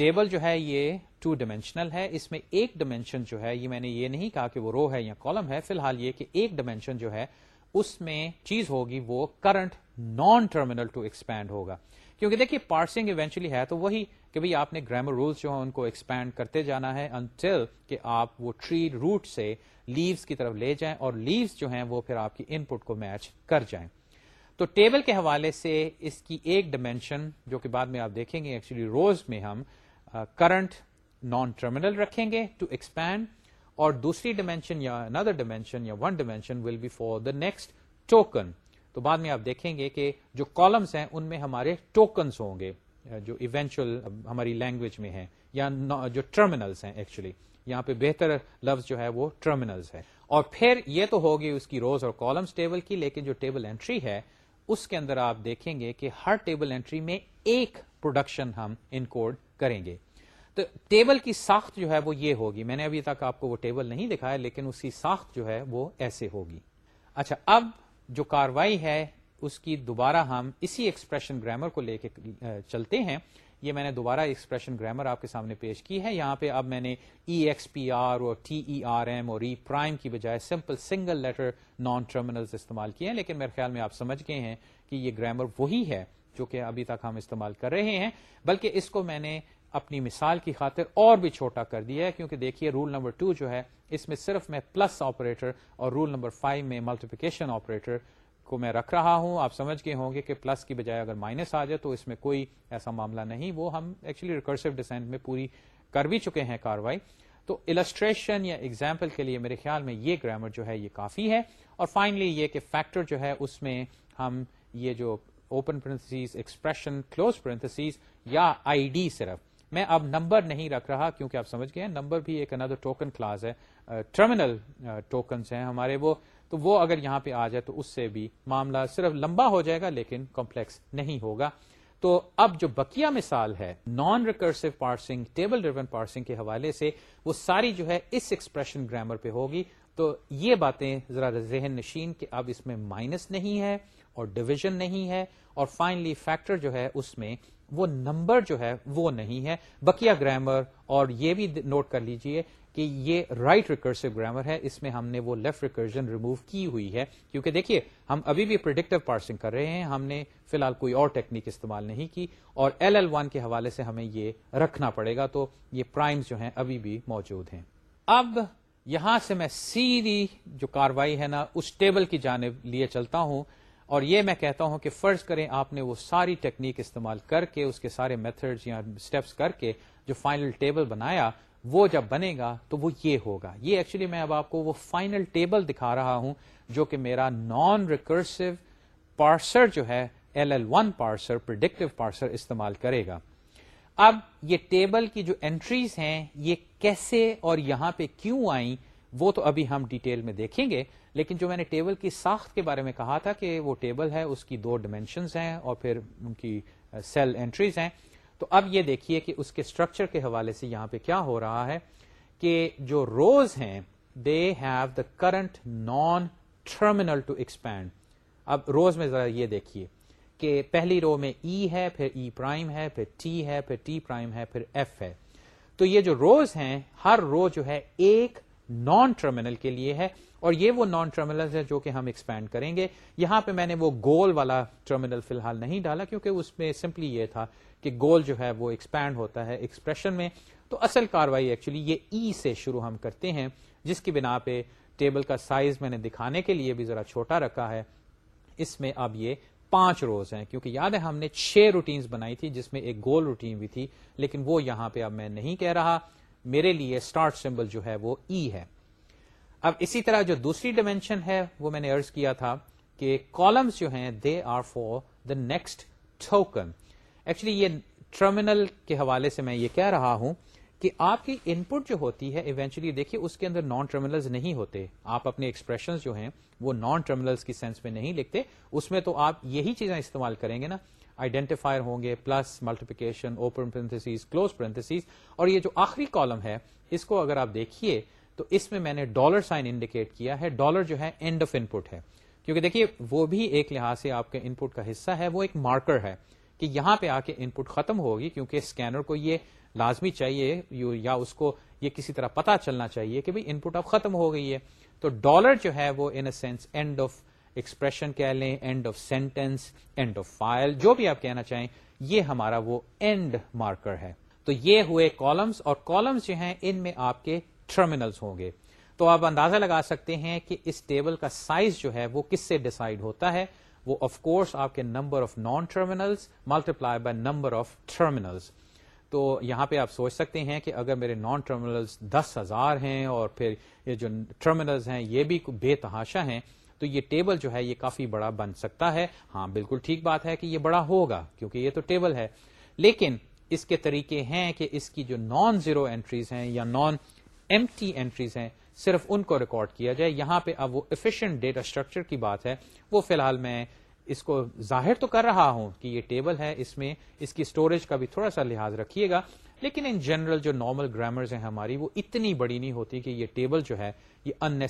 ٹیبل جو ہے یہ ٹو ڈائمینشنل ہے۔ اس میں ایک ڈائمینشن جو ہے، یہ میں نے یہ نہیں کہا کہ وہ رو ہے یا کالم ہے، فی الحال یہ کہ ایک ڈائمینشن جو ہے، اس میں چیز ہوگی، وہ current non terminal to expand ہوگا۔ کیونکہ دیکھیے پارسنگ ایونچولی ہے تو وہی کہ بھائی آپ نے گرامر رولس جو ہے ان کو ایکسپینڈ کرتے جانا ہے انٹل کہ آپ وہ ٹری روٹ سے لیوز کی طرف لے جائیں اور لیوز جو ہیں وہ پھر آپ کی ان پٹ کو میچ کر جائیں۔ تو ٹیبل کے حوالے سے اس کی ایک ڈائمینشن جو کہ بعد میں آپ دیکھیں گے ایکچولی روز میں ہم کرنٹ نان ٹرمینل رکھیں گے ٹو ایکسپینڈ اور دوسری ڈائمینشن یا اندر ڈائمینشن یا one dimension will be for the next token تو بعد میں آپ دیکھیں گے کہ جو کالمس ہیں، ان میں ہمارے ٹوکنس ہوں گے جو ایونچل ہماری لینگویج میں ہیں، یا جو ٹرمینلس ہیں ایکچولی یہاں پہ بہتر لفظ جو ہے وہ ٹرمینلس ہے۔ اور پھر یہ تو ہوگی اس کی روز اور کالمس ٹیبل کی، لیکن جو ٹیبل انٹری ہے اس کے اندر آپ دیکھیں گے کہ ہر ٹیبل انٹری میں ایک پروڈکشن ہم انکوڈ کریں گے۔ تو ٹیبل کی ساخت جو ہے وہ یہ ہوگی۔ میں نے ابھی تک آپ کو وہ ٹیبل نہیں دکھایا، لیکن اس کی ساخت جو ہے وہ ایسے ہوگی۔ اچھا اب جو کاروائی ہے، اس کی دوبارہ ہم اسی ایکسپریشن گرامر کو لے کے چلتے ہیں۔ یہ میں نے دوبارہ ایکسپریشن گرامر آپ کے سامنے پیش کی ہے۔ یہاں پہ اب میں نے ای ایکس پی آر اور ٹی ای آر ایم اور e ای پرائم کی بجائے simple single letter non terminal استعمال کیے ہیں، لیکن میرے خیال میں آپ سمجھ گئے ہیں کہ یہ گرامر وہی ہے جو کہ ابھی تک ہم استعمال کر رہے ہیں۔ بلکہ اس کو میں نے اپنی مثال کی خاطر اور بھی چھوٹا کر دیا ہے، کیونکہ دیکھیے رول نمبر ٹو جو ہے، اس میں صرف میں پلس آپریٹر اور رول نمبر فائیو میں ملٹیپیکیشن آپریٹر کو میں رکھ رہا ہوں، آپ سمجھ گئے ہوں گے کہ پلس کی بجائے اگر مائنس آ جائے تو اس میں کوئی ایسا معاملہ نہیں، وہ ہم ایکچولی ریکرسو ڈیسینٹ میں پوری کر بھی چکے ہیں کاروائی۔ تو السٹریشن یا ایگزامپل کے لیے میرے خیال میں یہ گرامر جو ہے یہ کافی ہے۔ اور فائنلی یہ کہ فیکٹر جو ہے اس میں ہم یہ جو اوپن ایکسپریشن کلوز پرنتھسیز یا آئی ڈی صرف۔ میں اب نمبر نہیں رکھ رہا کیونکہ آپ سمجھ گئے نمبر بھی ایک اندر ٹوکن کلاس ہے۔ ٹرمینل ٹوکنس ہیں ہمارے، وہ تو وہ اگر یہاں پہ آ جائے تو اس سے بھی معاملہ صرف لمبا ہو جائے گا لیکن کمپلیکس نہیں ہوگا۔ تو اب جو بکیا مثال ہے non recursive parsing table driven parsing کے حوالے سے وہ ساری جو ہے اس ایکسپریشن گرامر پہ ہوگی۔ تو یہ باتیں ذرا ذہن نشین کہ اب اس میں مائنس نہیں ہے اور ڈویژن نہیں ہے اور فائنلی فیکٹر جو ہے اس میں وہ نمبر جو ہے وہ نہیں ہے۔ بکیا گرامر اور یہ بھی نوٹ کر لیجیے کہ یہ رائٹ ریکرسو گرامر ہے، اس میں ہم نے وہ لیفٹ ریکرجن ریموو کی ہوئی ہے۔ کیونکہ دیکھیے، ہم ابھی بھی پرڈکٹیو پارسنگ کر رہے ہیں، ہم نے فی الحال کوئی اور ٹیکنیک استعمال نہیں کی، اور ایل ایل ون کے حوالے سے ہمیں یہ رکھنا پڑے گا۔ تو یہ پرائمز جو ہیں ابھی بھی موجود ہیں۔ اب یہاں سے میں سیدھی جو کاروائی ہے نا، اس ٹیبل کی جانب لیے چلتا ہوں۔ اور یہ میں کہتا ہوں کہ فرض کریں آپ نے وہ ساری ٹیکنیک استعمال کر کے، اس کے سارے میتھڈ یا اسٹیپس کر کے جو فائنل ٹیبل بنایا وہ جب بنے گا تو وہ یہ ہوگا۔ یہ ایکچولی میں اب آپ کو وہ فائنل ٹیبل دکھا رہا ہوں جو کہ میرا نان ریکرسو پارسر جو ہے L L one parser predictive parser استعمال کرے گا۔ اب یہ ٹیبل کی جو انٹریز ہیں، یہ کیسے اور یہاں پہ کیوں آئیں، وہ تو ابھی ہم ڈیٹیل میں دیکھیں گے۔ لیکن جو میں نے ٹیبل کی ساخت کے بارے میں کہا تھا کہ وہ ٹیبل ہے، اس کی دو ڈائمینشنز ہیں اور پھر ان کی uh, سیل انٹریز ہیں۔ تو اب یہ دیکھیے کہ اس کے اسٹرکچر کے حوالے سے یہاں پہ کیا ہو رہا ہے کہ جو روز ہیں they have the current non terminal to expand اب روز میں ذرا یہ دیکھیے کہ پہلی رو میں ای e ہے، پھر ای e پرائم ہے، پھر ٹی ہے، پھر ٹی پرائم ہے، پھر ایف ہے. تو یہ جو روز ہیں، ہر رو جو ہے ایک نان ٹرمینل کے لیے ہے اور یہ وہ نان ٹرمینل ہے جو کہ ہم ایکسپینڈ کریں گے. یہاں پہ میں نے وہ گول والا ٹرمینل فی الحال نہیں ڈالا کیونکہ اس میں سمپلی یہ تھا کہ گول جو ہے وہ ایکسپینڈ ہوتا ہے ایکسپریشن میں، تو اصل کاروائی ایکچولی یہ ای سے شروع ہم کرتے ہیں، جس کی بنا پہ ٹیبل کا سائز میں نے دکھانے کے لیے بھی ذرا چھوٹا رکھا ہے۔ اس میں اب یہ پانچ روز ہیں، کیونکہ یاد ہے ہم نے چھ روٹینز بنائی تھی جس میں ایک گول روٹین بھی تھی، لیکن وہ یہاں پہ اب میں نہیں کہہ رہا۔ میرے لیے اسٹارٹ سمبل جو ہے وہ ای e ہے۔ اب اسی طرح جو دوسری ڈائمینشن ہے، وہ میں نے ارض کیا تھا کہ کالمس جو ہیں they are for the next token actually یہ ٹرمینل کے حوالے سے میں یہ کہہ رہا ہوں کہ آپ کی ان پٹ جو ہوتی ہے ایونچولی دیکھیے اس کے اندر نان ٹرمینل نہیں ہوتے. آپ اپنے ایکسپریشن جو ہیں، وہ نان ٹرمینل کی سینس میں نہیں لکھتے. اس میں تو آپ یہی چیزیں استعمال کریں گے نا. آئیڈینٹیفائر ہوں گے plus multiplication open parenthesis close parenthesis اور یہ جو آخری کالم ہے، اس کو اگر آپ دیکھیے، تو اس میں میں نے ڈالر سائن انڈیکیٹ کیا ہے. ڈالر جو ہے اینڈ آف ان پٹ ہے. کیونکہ دیکھیے، وہ بھی ایک لحاظ سے آپ کے ان پٹ کا حصہ ہے. وہ ایک مارکر ہے. کہ یہاں پہ آ کے ان پٹ ختم ہوگی کیونکہ اسکینر کو یہ لازمی چاہیے یا اس کو یہ کسی طرح پتا چلنا چاہیے کہ ان پٹ اب ختم ہو گئی ہے۔ تو ڈالر جو ہے وہ in sense end of expression کہہ لیں end of sentence end of file جو بھی آپ کہنا چاہیں، یہ ہمارا وہ اینڈ مارکر ہے۔ تو یہ ہوئے کالمس اور کالمس جو ہیں، ان میں آپ کے ٹرمینلس ہوں گے۔ تو آپ اندازہ لگا سکتے ہیں کہ اس ٹیبل کا سائز جو ہے وہ کس سے ڈسائڈ ہوتا ہے؟ وہ آف کورس آپ کے number of non terminals multiply by number of terminals تو یہاں پہ آپ سوچ سکتے ہیں کہ اگر میرے نان ٹرمینلس دس ہزار ہیں اور پھر یہ جو ٹرمینلز ہیں یہ بھی بے تحاشا ہیں، تو یہ ٹیبل جو ہے یہ کافی بڑا بن سکتا ہے۔ ہاں بالکل ٹھیک بات ہے کہ یہ بڑا ہوگا کیونکہ یہ تو ٹیبل ہے۔ لیکن اس کے طریقے ہیں کہ اس کی جو نان زیرو اینٹریز ہیں یا نان ایم ٹی اینٹریز ہیں، صرف ان کو ریکارڈ کیا جائے۔ یہاں پہ اب وہ افیشینٹ ڈیٹا اسٹرکچر کی بات ہے۔ وہ فی الحال میں اس کو ظاہر تو کر رہا ہوں کہ یہ ٹیبل ہے، اس میں اس کی اسٹوریج کا بھی تھوڑا سا لحاظ رکھیے گا۔ لیکن ان جنرل جو نارمل گرامرز ہیں ہماری، وہ اتنی بڑی نہیں ہوتی کہ یہ ٹیبل جو ہے، یہ ان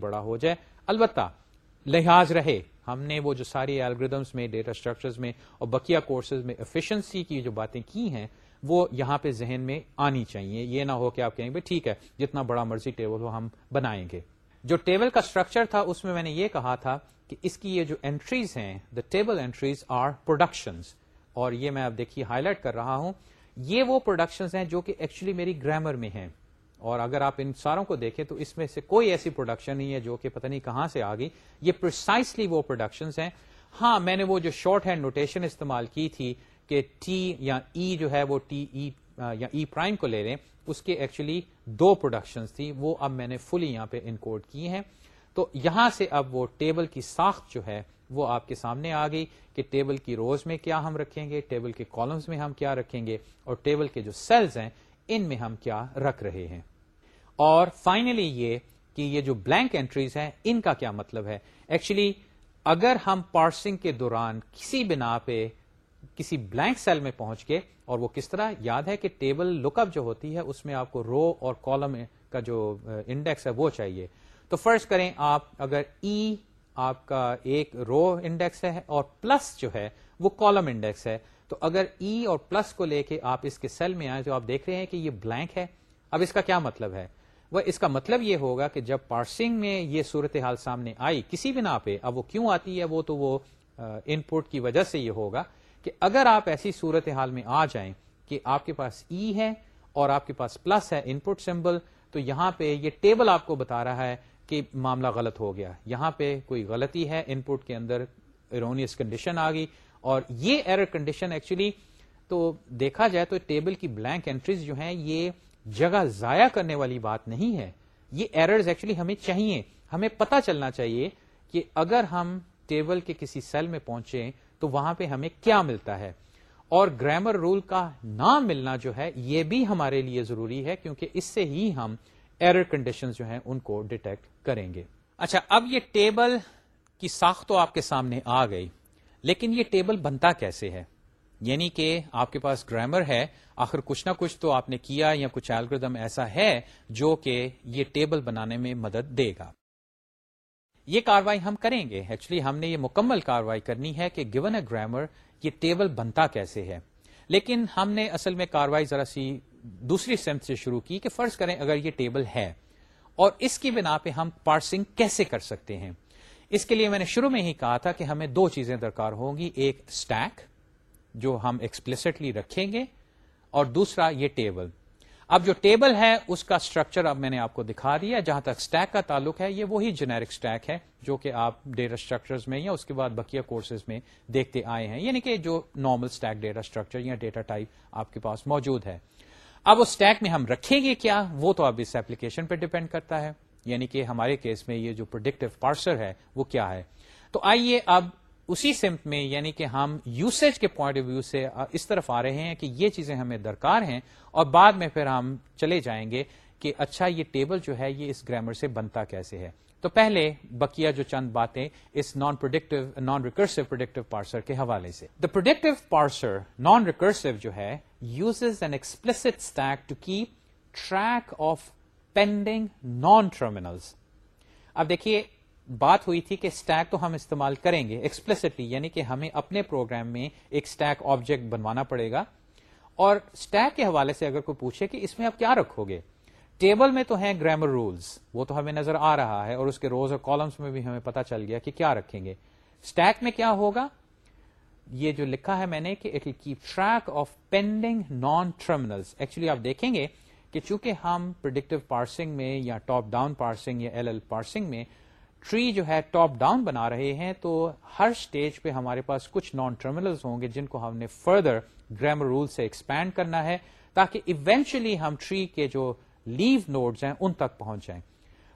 بڑا ہو جائے۔ البتہ لحاظ رہے، ہم نے وہ جو ساری الگریدمس میں ڈیٹا اسٹرکچرز میں اور بکیا کورسز میں افیشنسی کی جو باتیں کی ہیں، وہ یہاں پہ ذہن میں آنی چاہیے۔ یہ نہ ہو کہ آپ کہیں گے، ٹھیک ہے، جتنا بڑا مرضی ٹیبل ہو ہم بنائیں گے۔ جو ٹیبل کا اسٹرکچر تھا، اس میں میں نے یہ کہا تھا کہ اس کی یہ جو انٹریز ہیں the table entries are productions اور یہ میں اب دیکھیے ہائی لائٹ کر رہا ہوں۔ یہ وہ پروڈکشنز ہیں جو کہ ایکچولی میری گرامر میں ہیں۔ اور اگر آپ ان ساروں کو دیکھیں تو اس میں سے کوئی ایسی پروڈکشن نہیں ہے جو کہ پتہ نہیں کہاں سے آ گئی۔ یہ پرسائسلی وہ پروڈکشنز ہیں۔ ہاں میں نے وہ جو شارٹ ہینڈ نوٹیشن استعمال کی تھی کہ ٹی یا ای e جو ہے وہ ٹی ای یا e ای پرائم کو لے لیں، اس کے ایکچولی دو پروڈکشنز تھی وہ اب میں نے فلی یہاں پہ انکوڈ کی ہیں۔ تو یہاں سے اب وہ ٹیبل کی ساخت جو ہے، وہ آپ کے سامنے آ گئی کہ ٹیبل کی روز میں کیا ہم رکھیں گے ٹیبل کے کالمز میں ہم کیا رکھیں گے، اور ٹیبل کے جو سیلز ہیں، ان میں ہم کیا رکھ رہے ہیں۔ اور فائنلی یہ کہ یہ جو بلینک انٹریز ہیں، ان کا کیا مطلب ہے؟ ایکچولی اگر ہم پارسنگ کے دوران کسی بنا پہ کسی بلینک سیل میں پہنچ کے اور وہ کس طرح؟ یاد ہے کہ ٹیبل لک اپ جو ہوتی ہے، اس میں آپ کو رو اور کالم کا جو uh, انڈیکس ہے وہ چاہیے۔ تو فرض کریں آپ، اگر ای e آپ کا ایک رو انڈیکس ہے اور پلس جو ہے وہ کالم انڈیکس ہے، تو اگر ای e اور پلس کو لے کے آپ اس کے سیل میں آئے تو آپ دیکھ رہے ہیں کہ یہ بلینک ہے۔ اب اس کا کیا مطلب ہے؟ وہ اس کا مطلب یہ ہوگا کہ جب پارسنگ میں یہ صورتحال سامنے آئی کسی بنا پہ، اب وہ کیوں آتی ہے وہ تو وہ uh, ان پٹ کی وجہ سے یہ ہوگا۔ کہ اگر آپ ایسی صورتحال میں آ جائیں کہ آپ کے پاس ای ہے اور آپ کے پاس پلس ہے ان پٹ سمبل تو یہاں پہ یہ ٹیبل آپ کو بتا رہا ہے کہ معاملہ غلط ہو گیا۔ یہاں پہ کوئی غلطی ہے ان پٹ کے اندر ایرونیس کنڈیشن آ گئی۔ اور یہ ایرر کنڈیشن ایکچولی تو دیکھا جائے تو ٹیبل کی بلینک انٹریز جو ہیں، یہ جگہ ضائع کرنے والی بات نہیں ہے۔ یہ ایررز ایکچولی ہمیں چاہیے۔ ہمیں پتا چلنا چاہیے کہ اگر ہم ٹیبل کے کسی سیل میں پہنچے تو وہاں پہ ہمیں کیا ملتا ہے؟ اور گرامر رول کا نہ ملنا جو ہے، یہ بھی ہمارے لیے ضروری ہے، کیونکہ اس سے ہی ہم ایرر کنڈیشن جو ہیں، ان کو ڈیٹیکٹ کریں گے۔ اچھا اب یہ ٹیبل کی ساخت تو آپ کے سامنے آ گئی، لیکن یہ ٹیبل بنتا کیسے ہے؟ یعنی کہ آپ کے پاس گرامر ہے، آخر کچھ نہ کچھ تو آپ نے کیا یا کچھ الگریدم ایسا ہے جو کہ یہ ٹیبل بنانے میں مدد دے گا۔ یہ کاروائی ہم کریں گے۔ ایکچولی ہم نے یہ مکمل کاروائی کرنی ہے کہ گیون اے گرامر یہ ٹیبل بنتا کیسے ہے۔ لیکن ہم نے اصل میں کاروائی ذرا سی دوسری سمت سے شروع کی کہ فرض کریں اگر یہ ٹیبل ہے اور اس کی بنا پہ ہم پارسنگ کیسے کر سکتے ہیں۔ اس کے لیے میں نے شروع میں ہی کہا تھا کہ ہمیں دو چیزیں درکار ہوں گی۔ ایک اسٹیک جو ہم ایکسپلسٹلی رکھیں گے اور دوسرا یہ ٹیبل اب جو ٹیبل ہے، اس کا اسٹرکچر اب میں نے آپ کو دکھا دیا جہاں تک اسٹیک کا تعلق ہے، یہ وہی جنیرک اسٹیک ہے جو کہ آپ ڈیٹا اسٹرکچر میں یا اس کے بعد بکیا کورسز میں دیکھتے آئے ہیں۔ یعنی کہ جو نارمل اسٹیک ڈیٹا اسٹرکچر یا ڈیٹا ٹائپ آپ کے پاس موجود ہے۔ اب اس اسٹیک میں ہم رکھیں گے کیا؟ وہ تو اب اس ایپلیکیشن پہ ڈپینڈ کرتا ہے۔ یعنی کہ ہمارے کیس میں یہ جو پروڈکٹیو پارسر ہے، وہ کیا ہے؟ تو آئیے اب اسی سمت میں یعنی کہ ہم یوسیج کے پوائنٹ آف ویو سے اس طرف آ رہے ہیں کہ یہ چیزیں ہمیں درکار ہیں اور بعد میں پھر ہم چلے جائیں گے کہ اچھا یہ ٹیبل جو ہے یہ اس گرامر سے بنتا کیسے ہے۔ تو پہلے بکیا جو چند باتیں اس non predictive non recursive predictive parser کے حوالے سے۔ The predictive parser non recursive جو ہے uses an explicit stack to keep track of pending non terminals اب دیکھیے بات ہوئی تھی کہ اسٹیک تو ہم استعمال کریں گے ایکسپلسٹلی یعنی کہ ہمیں اپنے پروگرام میں ایک اسٹیک آبجیکٹ بنوانا پڑے گا۔ اور اسٹیک کے حوالے سے اگر کوئی پوچھے کہ اس میں آپ کیا رکھو گے؟ ٹیبل میں تو ہیں گرامر رولس وہ تو ہمیں نظر آ رہا ہے اور اس کے روز اور کالمس میں بھی ہمیں پتا چل گیا کہ کیا رکھیں گے۔ اسٹیک میں کیا ہوگا؟ یہ جو لکھا ہے میں نے کہ it will keep track of pending non terminal actually آپ دیکھیں گے کہ چونکہ ہم پرڈکٹیو پارسنگ میں یا ٹاپ ڈاؤن پارسنگ یا ایل ایل پارسنگ میں ٹری جو ہے ٹاپ ڈاؤن بنا رہے ہیں، تو ہر اسٹیج پہ ہمارے پاس کچھ نان ٹرمینلز ہوں گے جن کو ہم نے فردر گرامر رول سے ایکسپینڈ کرنا ہے تاکہ ایونچولی ہم ٹری کے جو لیو نوڈز ہیں ان تک پہنچ جائیں۔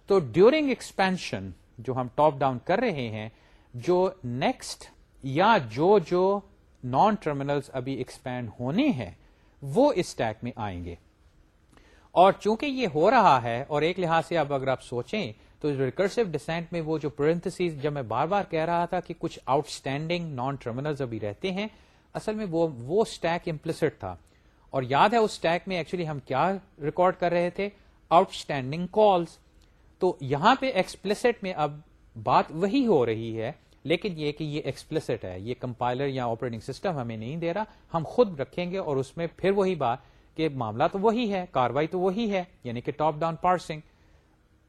تو ڈیورنگ ایکسپینشن جو ہم ٹاپ ڈاؤن کر رہے ہیں، جو نیکسٹ یا جو جو نان ٹرمینلز ابھی ایکسپینڈ ہونے ہیں، وہ اس ٹیک میں آئیں گے۔ اور چونکہ یہ ہو رہا ہے، اور ایک لحاظ سے اب اگر آپ سوچیں تو ریکرسو ڈسینٹ میں وہ جو پرنتھسیز جب میں بار بار کہہ رہا تھا کہ کچھ آؤٹ اسٹینڈنگ نان ٹرمینل ابھی رہتے ہیں، اصل میں وہ وہ اسٹیک امپلسٹ تھا۔ اور یاد ہے اس اسٹیک میں ایکچولی ہم کیا ریکارڈ کر رہے تھے؟ آؤٹ اسٹینڈنگ کالس تو یہاں پہ ایکسپلسٹ میں اب بات وہی ہو رہی ہے، لیکن یہ کہ یہ ایکسپلسٹ ہے، یہ کمپائلر یا آپریٹنگ سسٹم ہمیں نہیں دے رہا۔ ہم خود رکھیں گے اور اس میں پھر وہی بات کہ معاملہ تو وہی ہے، کاروائی تو وہی ہے یعنی کہ ٹاپ ڈاؤن پارسنگ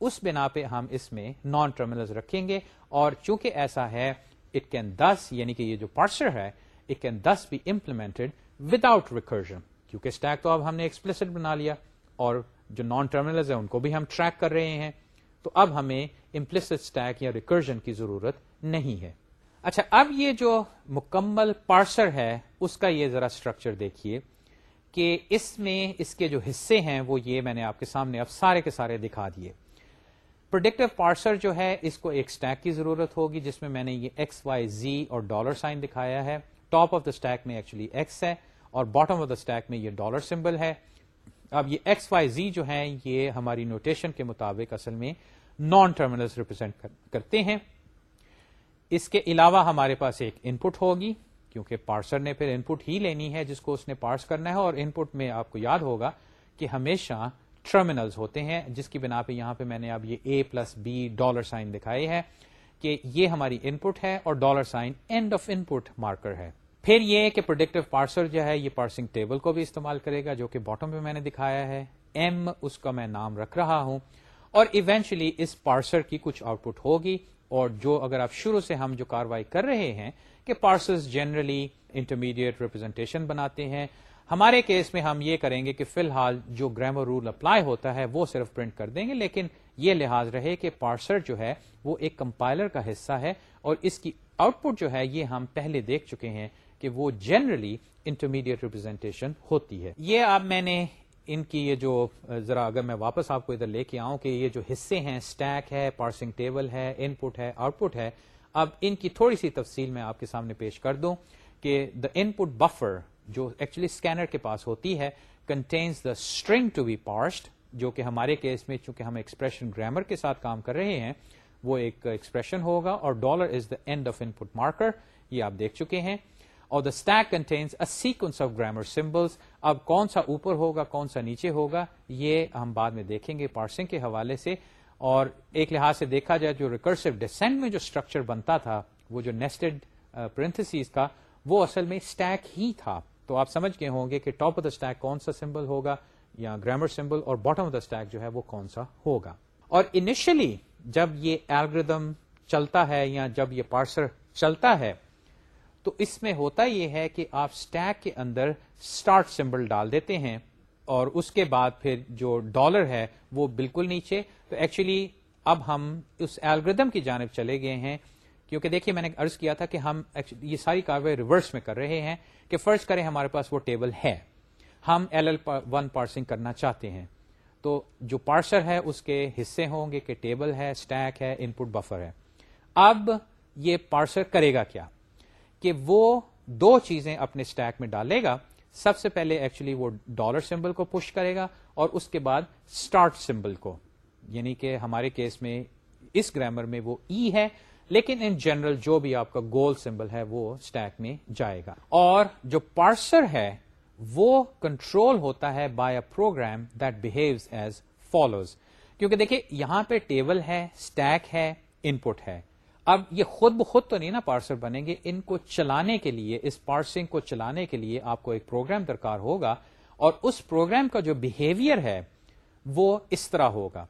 اس بنا پہ ہم اس میں نان ٹرمینل رکھیں گے اور چونکہ ایسا ہے اٹ کین دس یعنی کہ یہ جو پارسر ہے it can this be implemented without recursion کیونکہ اسٹیک تو اب ہم نے ایکسپلسٹ بنا لیا اور جو نان ٹرمینل ہیں ان کو بھی ہم ٹریک کر رہے ہیں۔ تو اب ہمیں امپلسٹ اسٹیک یا ریکرجن کی ضرورت نہیں ہے۔ اچھا اب یہ جو مکمل پارسر ہے، اس کا یہ ذرا اسٹرکچر دیکھیے کہ اس میں، اس کے جو حصے ہیں، وہ یہ میں نے آپ کے سامنے اب سارے کے سارے دکھا دیے۔ پروڈکٹیو پارسر جو ہے، اس کو ایک اسٹیک کی ضرورت ہوگی، جس میں میں نے یہ ایکس وائی زی اور ڈالر سائن دکھایا ہے۔ ٹاپ آف دا اسٹیک میں ایکچولی ایکس ہے اور باٹم آف دا اسٹیک میں یہ ڈالر سمبل ہے۔ اب یہ ایکس وائی زی جو ہے یہ ہماری نوٹیشن کے مطابق اصل میں نان ٹرمینل ریپرزینٹ کرتے ہیں۔ اس کے علاوہ ہمارے پاس ایک ان پٹ ہوگی، کیونکہ پارسر نے پھر ان پٹ ہی لینی ہے، جس کو اس نے پارس کرنا ہے۔ اور ان پٹ میں آپ کو یاد ہوگا کہ ہمیشہ ٹرمینلز ہوتے ہیں، جس کی بنا پہ یہاں پہ میں نے اب یہ A plus B dollar sign دکھائے ہے کہ یہ ہماری ان پٹ ہے اور dollar sign end of input marker ہے۔ پھر یہ کہ پروڈکٹیو پارسر جو ہے، یہ پارسنگ ٹیبل کو بھی استعمال کرے گا، جو کہ باٹم پہ میں نے دکھایا ہے۔ ایم اس کا میں نام رکھ رہا ہوں۔ اور ایونچولی اس پارسر کی کچھ آؤٹ پٹ ہوگی۔ اور جو اگر آپ شروع سے ہم جو کاروائی کر رہے ہیں، کہ پارسز جنرلی انٹرمیڈیٹ ریپرزینٹیشن بناتے ہیں۔ ہمارے کیس میں ہم یہ کریں گے کہ فی الحال جو گرامر رول اپلائی ہوتا ہے وہ صرف پرنٹ کر دیں گے، لیکن یہ لحاظ رہے کہ پارسر جو ہے وہ ایک کمپائلر کا حصہ ہے اور اس کی آؤٹ پٹ جو ہے یہ ہم پہلے دیکھ چکے ہیں کہ وہ جنرلی انٹرمیڈیٹ ریپرزینٹیشن ہوتی ہے۔ یہ اب میں نے ان کی یہ جو، ذرا اگر میں واپس آپ کو ادھر لے کے آؤں کہ یہ جو حصے ہیں اسٹیک ہے پارسنگ ٹیبل ہے ان پٹ ہے آؤٹ پٹ ہے، اب ان کی تھوڑی سی تفصیل میں آپ کے سامنے پیش کر دوں کہ دا ان پٹ بفر جو ایکچولی اسکینر کے پاس ہوتی ہے contains the string to be parsed جو کہ ہمارے کیس میں چونکہ ہم ایکسپریشن گرامر کے ساتھ کام کر رہے ہیں، وہ ایک ایکسپریشن ہوگا اور dollar is the end of input marker یہ آپ دیکھ چکے ہیں، اور the stack contains a sequence of grammar symbols اب کون سا اوپر ہوگا، کون سا نیچے ہوگا، یہ ہم بعد میں دیکھیں گے پارسنگ کے حوالے سے، اور ایک لحاظ سے دیکھا جائے جو ریکرسو ڈسینڈ میں جو اسٹرکچر بنتا تھا، وہ جو نیسٹڈ پرنتھس کا، وہ اصل میں اسٹیک ہی تھا۔ تو آپ سمجھ گئے ہوں گے کہ ٹاپ آف دا اسٹیک کون سا سمبل ہوگا یا گرامر سمبل اور باٹم آف دا اسٹیک جو ہے وہ کون سا ہوگا۔ اور انیشلی جب یہ ایلگردم چلتا ہے یا جب یہ پارسر چلتا ہے، تو اس میں ہوتا یہ ہے کہ آپ اسٹیک کے اندر اسٹارٹ سمبل ڈال دیتے ہیں اور اس کے بعد پھر جو ڈالر ہے وہ بالکل نیچے۔ تو ایکچولی اب ہم اس ایلگردم کی جانب چلے گئے ہیں کیونکہ دیکھیے میں نے ارض کیا تھا کہ ہم یہ ساری کاروائی ریورس میں کر رہے ہیں کہ فرض کریں ہمارے پاس وہ ٹیبل ہے۔ ہم ایل ایل ون پارسنگ کرنا چاہتے ہیں۔ تو جو پارسر ہے اس کے حصے ہوں گے کہ ٹیبل ہے اسٹیک ہے ان پٹ بفر ہے۔ اب یہ پارسر کرے گا کیا؟ کہ وہ دو چیزیں اپنے اسٹیک میں ڈالے گا۔ سب سے پہلے ایکچولی وہ ڈالر سمبل کو پش کرے گا اور اس کے بعد اسٹارٹ سمبل کو۔ یعنی کہ ہمارے کیس میں اس گرامر میں وہ ای e ہے۔ لیکن ان جنرل جو بھی آپ کا گول سمبل ہے وہ اسٹیک میں جائے گا۔ اور جو پارسر ہے وہ کنٹرول ہوتا ہے by a program that behaves as follows کیونکہ دیکھیے یہاں پہ ٹیبل ہے اسٹیک ہے ان پٹ ہے۔ اب یہ خود بخود تو نہیں نا پارسر بنیں گے۔ ان کو چلانے کے لیے، اس پارسنگ کو چلانے کے لیے آپ کو ایک پروگرام درکار ہوگا اور اس پروگرام کا جو بہیویئر ہے وہ اس طرح ہوگا۔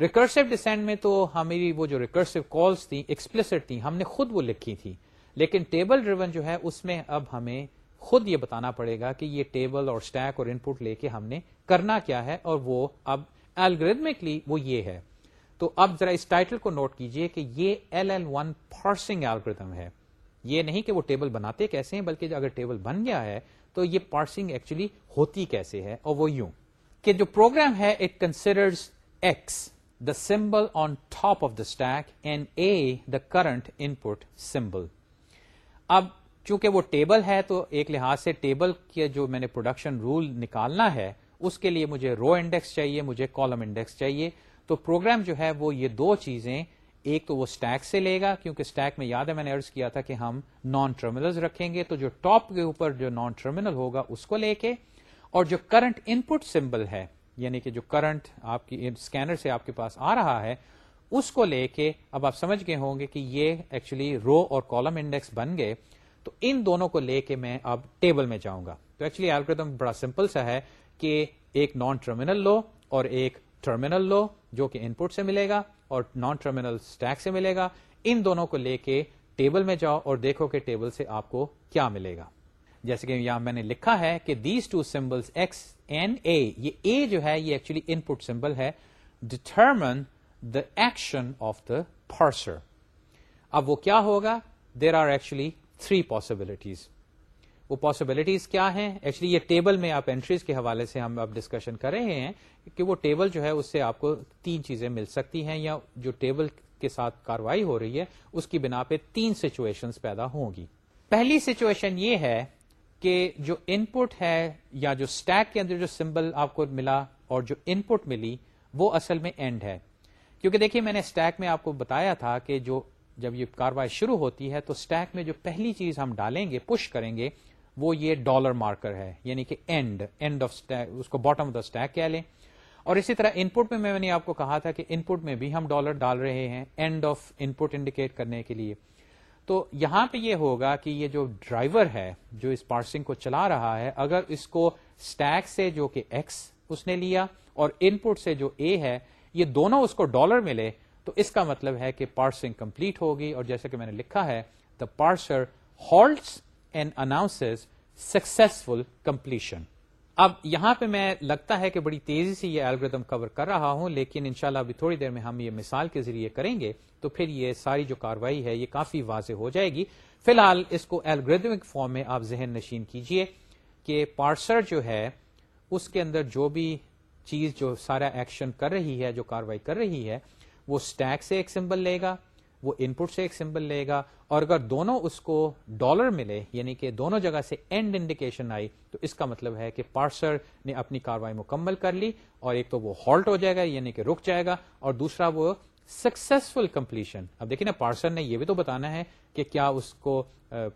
ریکرسو ڈسینڈ میں تو ہماری وہ جو ریکرسو کالس تھی ایکسپلسٹ تھی ہم نے خود وہ لکھی تھی. لیکن ٹیبل ڈریون جو ہے اس میں اب ہمیں خود یہ بتانا پڑے گا کہ یہ ٹیبل اور اسٹیک اور ان پٹ لے کے ہم نے کرنا کیا ہے اور وہ اب ایلگریدمکلی وہ یہ ہے. تو اب ذرا اس ٹائٹل کو نوٹ کیجیے کہ یہ L L one parsing algorithm ہے. یہ نہیں کہ وہ ٹیبل بناتے کیسے ہیں، بلکہ اگر ٹیبل بن گیا ہے تو یہ پارسنگ ایکچولی ہوتی کیسے ہے اور وہ یوں کہ جو پروگرام ہے it considers X the symbol on top of the stack and a the current input symbol اب چونکہ وہ ٹیبل ہے تو ایک لحاظ سے ٹیبل کے جو میں نے پروڈکشن رول نکالنا ہے، اس کے لیے مجھے رو انڈیکس چاہیے، مجھے کالم انڈیکس چاہیے۔ تو پروگرام جو ہے وہ یہ دو چیزیں، ایک تو وہ اسٹیک سے لے گا، کیونکہ اسٹیک میں یاد ہے میں نے ارض کیا تھا کہ ہم نان ٹرمینل رکھیں گے۔ تو جو ٹاپ کے اوپر جو نان ٹرمینل ہوگا، اس کو لے کے، اور جو کرنٹ ان پٹ سمبل ہے یعنی کہ جو کرنٹ آپ کی اسکینر سے آپ کے پاس آ رہا ہے، اس کو لے کے اب آپ سمجھ گئے ہوں گے کہ یہ ایکچولی رو اور کالم انڈیکس بن گئے۔ تو ان دونوں کو لے کے میں اب ٹیبل میں جاؤں گا۔ تو ایکچولی الگریدم بڑا سمپل سا ہے کہ ایک نان ٹرمینل لو اور ایک ٹرمینل لو، جو کہ ان پٹ سے ملے گا اور نان ٹرمینل اسٹیک سے ملے گا۔ ان دونوں کو لے کے ٹیبل میں جاؤ اور دیکھو کہ ٹیبل سے آپ کو کیا ملے گا۔ جیسے کہ یہاں میں نے لکھا ہے کہ these two symbols X and a یہ اے جو ہے یہ ایکچولی ان پٹ سمبل ہے determine the action of the parser اب وہ کیا ہوگا? There are actually three possibilities وہ پاسبلٹیز کیا ہیں? ایکچولی یہ ٹیبل میں آپ انٹریز کے حوالے سے ہم اب ڈسکشن کر رہے ہیں کہ وہ ٹیبل جو ہے اس سے آپ کو تین چیزیں مل سکتی ہیں یا جو ٹیبل کے ساتھ کاروائی ہو رہی ہے، اس کی بنا پہ تین سچویشن پیدا ہوں گی۔ پہلی سچویشن یہ ہے کہ جو ان پٹ ہے یا جو اسٹیک کے اندر جو سمبل آپ کو ملا اور جو ان پٹ ملی، وہ اصل میں اینڈ ہے۔ کیونکہ دیکھیے، میں نے اسٹیک میں آپ کو بتایا تھا کہ جو جب یہ کاروائی شروع ہوتی ہے تو اسٹیک میں جو پہلی چیز ہم ڈالیں گے پش کریں گے، وہ یہ ڈالر مارکر ہے یعنی کہ اینڈ اینڈ آف اس کو باٹم آف دا اسٹیک کہہ لیں۔ اور اسی طرح ان پٹ میں میں نے آپ کو کہا تھا کہ ان پٹ میں بھی ہم ڈالر ڈال رہے ہیں end of input indicate کرنے کے لیے۔ تو یہاں پہ یہ ہوگا کہ یہ جو ڈرائیور ہے، جو اس پارسنگ کو چلا رہا ہے، اگر اس کو اسٹیک سے جو کہ ایکس اس نے لیا اور ان پٹ سے جو اے ہے، یہ دونوں اس کو ڈالر ملے، تو اس کا مطلب ہے کہ پارسنگ کمپلیٹ ہوگی اور جیسے کہ میں نے لکھا ہے the parser halts and announce successful completion اب یہاں پہ میں لگتا ہے کہ بڑی تیزی سے یہ الگریدم کور کر رہا ہوں، لیکن انشاءاللہ ابھی تھوڑی دیر میں ہم یہ مثال کے ذریعے کریں گے، تو پھر یہ ساری جو کاروائی ہے، یہ کافی واضح ہو جائے گی۔ فی الحال اس کو الگریدمک فارم میں آپ ذہن نشین کیجیے کہ پارسر جو ہے، اس کے اندر جو بھی چیز جو سارا ایکشن کر رہی ہے، جو کاروائی کر رہی ہے، وہ اسٹیک سے ایک سمبل لے گا۔ وہ ان پٹ سے ایک سمبل لے گا اور اگر دونوں اس کو ڈالر ملے یعنی کہ دونوں جگہ سے اینڈ انڈیکیشن آئی، تو اس کا مطلب ہے کہ پارسر نے اپنی کاروائی مکمل کر لی اور ایک تو وہ ہالٹ ہو جائے گا یعنی کہ رک جائے گا، اور دوسرا وہ سکسیسفل کمپلیشن اب دیکھیں نا پارسر نے یہ بھی تو بتانا ہے کہ کیا اس کو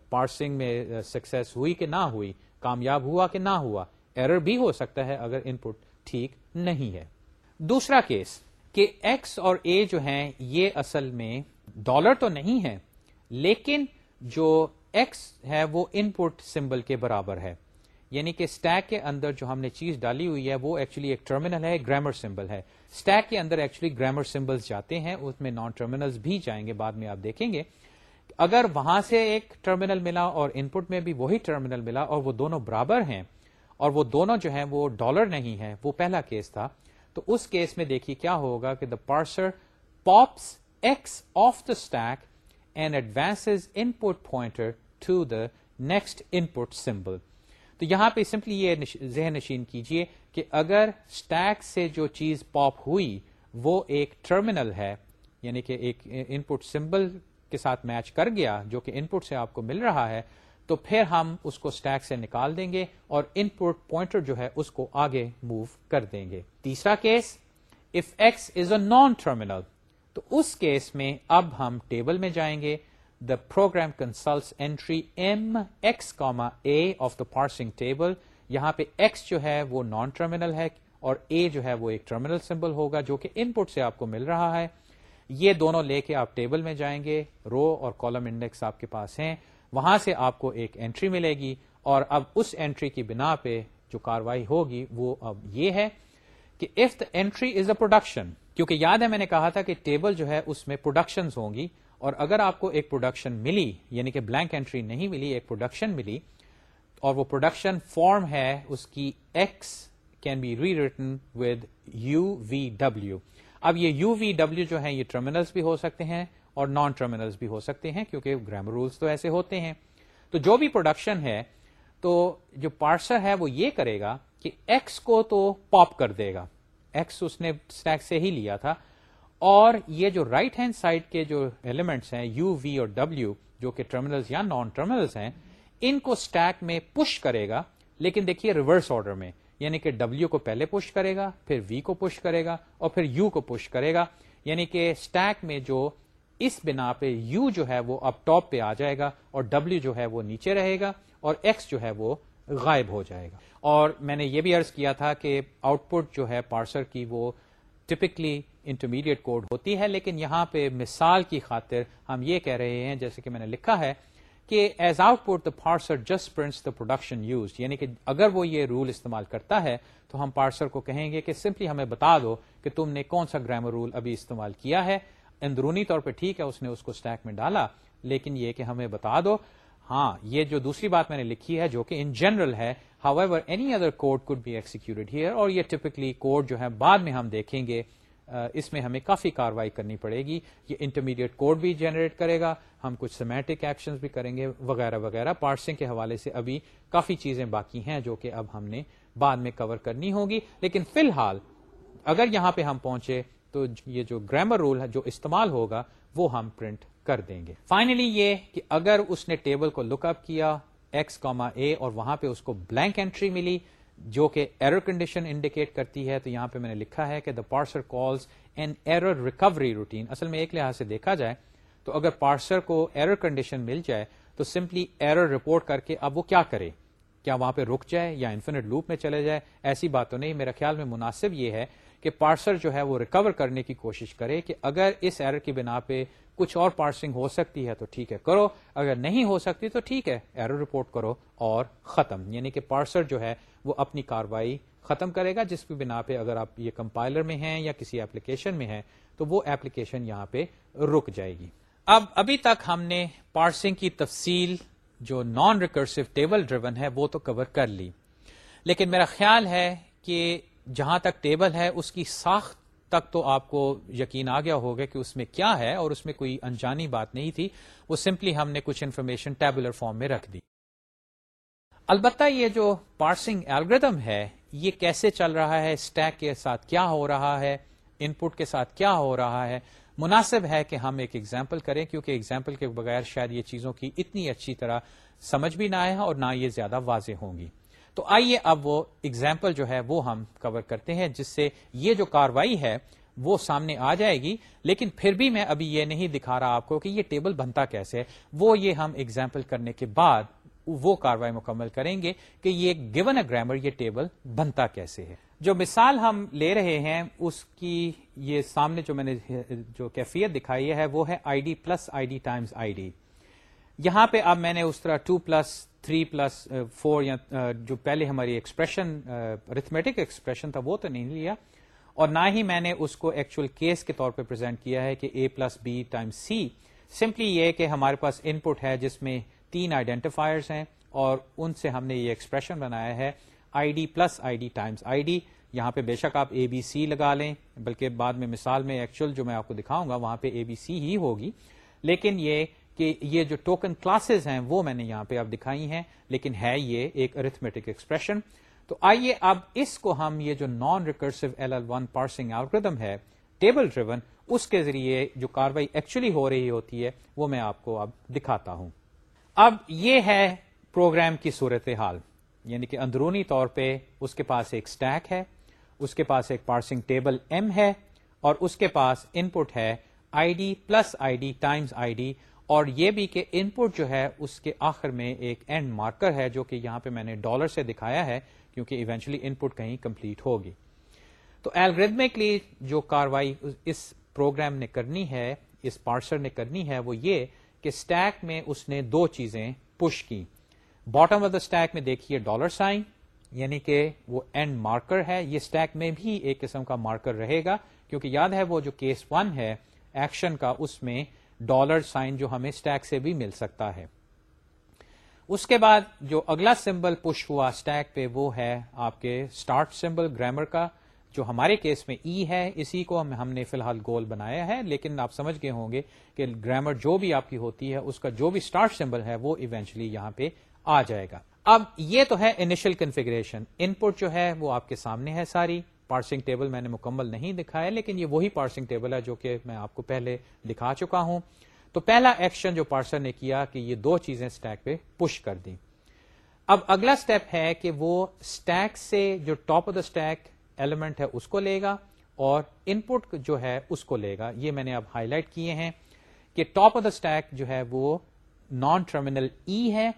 پارسنگ میں سکسیس ہوئی کہ نہ ہوئی، کامیاب ہوا کہ نہ ہوا۔ ایرر بھی ہو سکتا ہے اگر ان پٹ ٹھیک نہیں ہے۔ دوسرا کیس کہ ایکس اور اے جو ہیں، یہ اصل میں ڈالر تو نہیں ہے، لیکن جو ایکس ہے وہ ان پٹ سمبل کے برابر ہے. یعنی کہ اسٹیک کے اندر جو ہم نے چیز ڈالی ہوئی ہے وہ ایکچولی ایک ٹرمینل ہے گرامر سمبل ہے. اسٹیک کے اندر ایکچولی گرامر سمبلس جاتے ہیں، اس میں نان ٹرمینل بھی جائیں گے، بعد میں آپ دیکھیں گے. اگر وہاں سے ایک ٹرمینل ملا اور ان پٹ میں بھی وہی ٹرمینل ملا اور وہ دونوں برابر ہیں اور وہ دونوں جو ہیں وہ ڈالر نہیں ہے وہ پہلا کیس تھا، تو اس کیس میں دیکھیے کیا ہوگا کہ the parser pops X off the stack and advance input pointer to the next input symbol تو یہاں پہ سمپلی یہ ذہن نشین کیجیے کہ اگر اسٹیک سے جو چیز پاپ ہوئی وہ ایک ٹرمینل ہے یعنی کہ ایک ان پٹ سمبل کے ساتھ میچ کر گیا جو کہ ان پٹ سے آپ کو مل رہا ہے، تو پھر ہم اس کو اسٹیک سے نکال دیں گے اور ان پٹ پوائنٹر جو ہے اس کو آگے موو کر دیں گے۔ تیسرا case if X is a non terminal تو اس کیس میں اب ہم ٹیبل میں جائیں گے۔ The program consult entry M X comma a of the parsing table یہاں پہ ایکس جو ہے وہ نان ٹرمینل ہے اور اے جو ہے وہ ایک ٹرمینل سمبل ہوگا جو کہ ان پٹ سے آپ کو مل رہا ہے۔ یہ دونوں لے کے آپ ٹیبل میں جائیں گے۔ رو اور کالم انڈیکس آپ کے پاس ہیں۔ وہاں سے آپ کو ایک اینٹری ملے گی اور اب اس اینٹری کی بنا پہ جو کاروائی ہوگی وہ اب یہ ہے کہ if the entry is a production کیونکہ یاد ہے میں نے کہا تھا کہ ٹیبل جو ہے اس میں پروڈکشن ہوں گی اور اگر آپ کو ایک پروڈکشن ملی یعنی کہ بلینک اینٹری نہیں ملی، ایک پروڈکشن ملی اور وہ پروڈکشن فارم ہے، اس کی X can be rewritten with U V W اب یہ یو وی ڈبلو جو ہے یہ ٹرمینلس بھی ہو سکتے ہیں اور نان ٹرمینلس بھی ہو سکتے ہیں کیونکہ گرامر رولس تو ایسے ہوتے ہیں۔ تو جو بھی پروڈکشن ہے، تو جو پارسر ہے وہ یہ کرے گا کہ ایکس کو تو پاپ کر دے گا۔ ایکس اس نے اسٹیک سے ہی لیا تھا۔ اور یہ جو رائٹ ہینڈ سائڈ کے جو ایلیمنٹس ہیں یو وی اور ڈبلو جو کہ ٹرمینلز یا نان ٹرمینلز ہیں، ان کو اسٹیک میں پش کرے گا۔ لیکن دیکھیے ریورس آرڈر میں یعنی کہ ڈبلو کو پہلے پش کرے گا، پھر وی کو پش کرے گا، اور پھر یو کو پش کرے گا۔ یعنی کہ اسٹیک میں جو اس بنا پہ یو جو ہے وہ اب ٹاپ پہ آ جائے گا، اور ڈبلو جو ہے وہ نیچے رہے گا، اور ایکس جو ہے وہ غائب ہو جائے گا۔ اور میں نے یہ بھی عرض کیا تھا کہ آؤٹ پٹ جو ہے پارسر کی وہ ٹپکلی انٹرمیڈیٹ کوڈ ہوتی ہے، لیکن یہاں پہ مثال کی خاطر ہم یہ کہہ رہے ہیں، جیسے کہ میں نے لکھا ہے کہ as output the parser just prints the production use یعنی کہ اگر وہ یہ رول استعمال کرتا ہے تو ہم پارسر کو کہیں گے کہ سمپلی ہمیں بتا دو کہ تم نے کون سا گرامر رول ابھی استعمال کیا ہے۔ اندرونی طور پہ ٹھیک ہے، اس نے اس کو اسٹیک میں ڈالا، لیکن یہ کہ ہمیں بتا دو ہاں یہ جو دوسری بات میں نے لکھی ہے جو کہ ان جنرل ہے however any other code could be executed here اور یہ ٹپکلی کوڈ جو ہے بعد میں ہم دیکھیں گے اس میں ہمیں کافی کاروائی کرنی پڑے گی۔ یہ انٹرمیڈیٹ کوڈ بھی جنریٹ کرے گا، ہم کچھ سیمیٹک ایکشن بھی کریں گے، وغیرہ وغیرہ۔ پارسنگ کے حوالے سے ابھی کافی چیزیں باقی ہیں جو کہ اب ہم نے بعد میں کور کرنی ہوگی۔ لیکن فی الحال اگر یہاں پہ ہم پہنچے تو یہ جو گرامر رول ہے، جو استعمال ہوگا، وہ ہم پرنٹ کر دیں گے۔ فائنلی یہ کہ اگر اس نے ٹیبل کو لک اپ کیا ایکس کاما اے اور وہاں پہ اس کو بلینک انٹری ملی، جو کہ ایرر کنڈیشن انڈیکیٹ کرتی ہے، تو یہاں پہ میں نے لکھا ہے کہ the parser calls an error recovery routine اصل میں ایک لحاظ سے دیکھا جائے تو اگر پارسر کو ایرر کنڈیشن مل جائے تو سمپلی ایرر رپورٹ کر کے اب وہ کیا کرے؟ کیا وہاں پہ رک جائے یا انفینٹ لوپ میں چلے جائے؟ ایسی بات تو نہیں میرا خیال میں مناسب یہ ہے کہ پارسر جو ہے وہ ریکور کرنے کی کوشش کرے کہ اگر اس ایرر کی بنا پہ کچھ اور پارسنگ ہو سکتی ہے تو ٹھیک ہے، کرو، اگر نہیں ہو سکتی تو ٹھیک ہے ایرر رپورٹ کرو اور ختم یعنی کہ پارسر جو ہے وہ اپنی کاروائی ختم کرے گا، جس کی بنا پہ اگر آپ یہ کمپائلر میں ہیں یا کسی ایپلیکیشن میں ہیں تو وہ ایپلیکیشن یہاں پہ رک جائے گی۔ اب، ابھی تک ہم نے پارسنگ کی تفصیل جو نان ریکرسو ٹیبل ڈریون ہے وہ تو کور کر لی، لیکن میرا خیال ہے کہ جہاں تک ٹیبل ہے، اس کی ساخت تک تو آپ کو یقین آ گیا ہوگا کہ اس میں کیا ہے اور اس میں کوئی انجانی بات نہیں تھی۔ وہ سمپلی ہم نے کچھ انفارمیشن ٹیبلر فارم میں رکھ دی۔ البتہ یہ جو پارسنگ الگریدم ہے، یہ کیسے چل رہا ہے؟ اسٹیک کے ساتھ کیا ہو رہا ہے؟ ان پٹ کے ساتھ کیا ہو رہا ہے؟ مناسب ہے کہ ہم ایک ایگزامپل کریں، کیونکہ ایگزامپل کے بغیر شاید یہ چیزوں کی اتنی اچھی طرح سمجھ بھی نہ آئے اور نہ یہ زیادہ واضح ہوں گی۔ تو آئیے اب وہ ایگزامپل جو ہے وہ ہم کور کرتے ہیں، جس سے یہ جو کاروائی ہے وہ سامنے آ جائے گی۔ لیکن پھر بھی میں ابھی یہ نہیں دکھا رہا آپ کو کہ یہ ٹیبل بنتا کیسے۔ ہے وہ یہ ہم ایگزامپل کرنے کے بعد وہ کاروائی مکمل کریں گے کہ یہ گیون اے گرامر یہ ٹیبل بنتا کیسے ہے۔ جو مثال ہم لے رہے ہیں، اس کی یہ سامنے جو میں نے جو کیفیت دکھائی ہے، وہ ہے I D plus I D times I D یہاں پہ اب میں نے اس طرح two plus, three plus four یا جو پہلے ہماری ایکسپریشن ارتھمیٹک ایکسپریشن تھا، وہ تو نہیں لیا۔ اور نہ ہی میں نے اس کو ایکچوئل کیس کے طور پہ پرزینٹ کیا ہے کہ a plus b time c simply یہ کہ ہمارے پاس ان پٹ ہے جس میں تین آئیڈینٹیفائرس ہیں اور ان سے ہم نے یہ ایکسپریشن بنایا ہے۔ I D plus I D times I D یہاں پہ بے شک آپ اے بی سی لگا لیں، بلکہ بعد میں مثال میں ایکچوئل جو میں آپ کو دکھاؤں گا، وہاں پہ اے بی سی ہی ہوگی۔ لیکن یہ کہ یہ جو ٹوکن کلاسز ہیں وہ میں نے یہاں پہ اب دکھائی ہیں، لیکن ہے یہ ایک ارتھمیٹک ایکسپریشن تو آئیے اب اس کو ہم یہ جو non recursive L L one parsing algorithm ہے ٹیبل ڈریون اس کے ذریعے جو کاروائی ایکچولی ہو رہی ہوتی ہے، وہ میں آپ کو اب دکھاتا ہوں۔ اب یہ ہے پروگرام کی صورت حال یعنی کہ اندرونی طور پہ اس کے پاس ایک اسٹیک ہے، اس کے پاس ایک پارسنگ ٹیبل ایم ہے، اور اس کے پاس ان پٹ ہے I D plus I D times I D اور یہ بھی کہ ان پٹ جو ہے اس کے آخر میں ایک اینڈ مارکر ہے جو کہ یہاں پہ میں نے ڈالر سے دکھایا ہے کیونکہ ایونچولی ان پٹ کہیں کمپلیٹ ہوگی۔ تو ایلگردمکلی جو کاروائی اس پروگرام نے کرنی ہے، اس پارسر نے کرنی ہے، وہ یہ کہ اسٹیک میں اس نے دو چیزیں پش کی۔ باٹم آف دا اسٹیک میں دیکھیے ڈالر سائن یعنی کہ وہ اینڈ مارکر ہے۔ یہ اسٹیک میں بھی ایک قسم کا مارکر رہے گا، کیونکہ یاد ہے وہ جو کیس ون ہے ایکشن کا اس میں ڈالر سائن جو ہمیں اسٹیک سے بھی مل سکتا ہے۔ اس کے بعد جو اگلا سمبل پش ہوا اسٹیک پہ وہ ہے آپ کے اسٹارٹ سمبل گرامر کا، جو ہمارے کیس میں ای ہے، اسی کو ہم نے فی الحال گول بنایا ہے، لیکن آپ سمجھ گئے ہوں گے کہ گرامر جو بھی آپ کی ہوتی ہے، اس کا جو بھی اسٹارٹ سمبل ہے، وہ ایونچلی یہاں پہ آ جائے گا۔ اب یہ تو ہے انیشل کنفیگریشن ان پٹ جو ہے وہ آپ کے سامنے ہے ساری۔ پارسنگ ٹیبل میں نے مکمل نہیں دکھایا لیکن یہ وہی پارسنگ ٹیبل ہے جو کہ میں آپ کو پہلے دکھا چکا ہوں۔ تو پہلا ایکشن جو پارسر نے کیا کہ یہ دو چیزیں اسٹیک پہ پش کر دی اب اگلا اسٹیپ ہے کہ وہ اسٹیک سے جو top of the stack element ہے، اس کو لے گا اور ان پٹ جو ہے، اس کو لے گا۔ یہ میں نے اب ہائی لائٹ کیے ہیں کہ ٹاپ آف دا اسٹیک جو ہے، وہ نان ٹرمینل ای ہے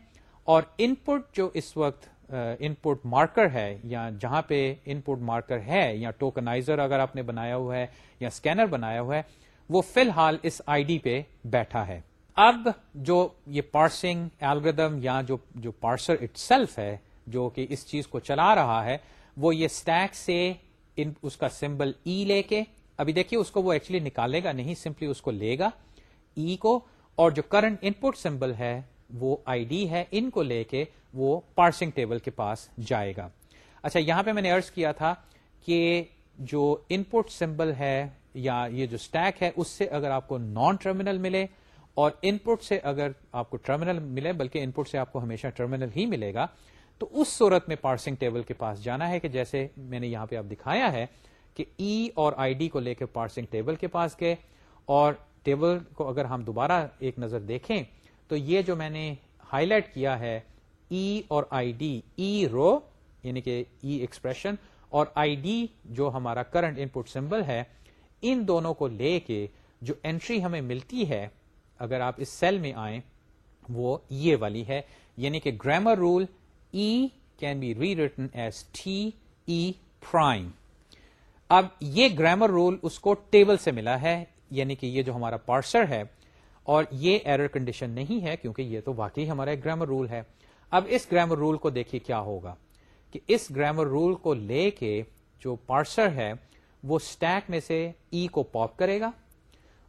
اور ان پٹ جو اس وقت ان پٹ مارکر ہے یا جہاں پہ ان پٹ مارکر ہے یا ٹوکنائزر اگر آپ نے بنایا ہوا ہے یا اسکینر بنایا ہوا ہے، وہ فی الحال اس آئی ڈی پہ بیٹھا ہے۔ اب جو یہ پارسنگ ایلگردم یا جو جو پارسر اٹ سیلف ہے، جو کہ اس چیز کو چلا رہا ہے، وہ یہ اسٹیک سے ان، اس کا سمبل ای e لے کے، ابھی دیکھیے اس کو وہ ایکچولی نکالے گا، نہیں سمپلی اس کو لے گا ای کو، اور جو کرنٹ ان پٹ سمبل ہے، وہ آئی ڈی ہے، ان کو لے کے وہ پارسنگ ٹیبل کے پاس جائے گا۔ اچھا یہاں پہ میں نے ارض کیا تھا کہ جو ان پٹ سمبل ہے یا یہ جو اسٹیک ہے، اس سے اگر آپ کو نان ٹرمینل ملے اور ان پٹ سے اگر آپ کو ٹرمینل ملے، بلکہ ان پٹ سے آپ کو ہمیشہ ٹرمینل ہی ملے گا، تو اس صورت میں پارسنگ ٹیبل کے پاس جانا ہے کہ جیسے میں نے یہاں پہ آپ دکھایا ہے کہ ای e اور آئی ڈی کو لے کے پارسنگ ٹیبل کے پاس گئے اور ٹیبل کو اگر ہم دوبارہ ایک نظر دیکھیں، تو یہ جو میں نے ہائی لائٹ کیا ہے ای اور آئی ڈی ای رو یعنی کہ e ای ایکسپریشن اور آئی ڈی جو ہمارا کرنٹ ان پٹ سمبل ہے، ان دونوں کو لے کے جو انٹری ہمیں ملتی ہے، اگر آپ اس سیل میں آئیں، وہ یہ والی ہے۔ یعنی کہ grammar rule E can be rewritten as T E prime اب یہ گرامر رول اس کو ٹیبل سے ملا ہے یعنی کہ یہ جو ہمارا پارسر ہے، اور یہ ایرر کنڈیشن نہیں ہے، کیونکہ یہ تو واقعی ہمارا ایک گرامر رول ہے۔ اب اس گرامر رول کو دیکھیے کیا ہوگا کہ اس گرامر رول کو لے کے جو پارسر ہے وہ اسٹیک میں سے ای کو پاپ کرے گا۔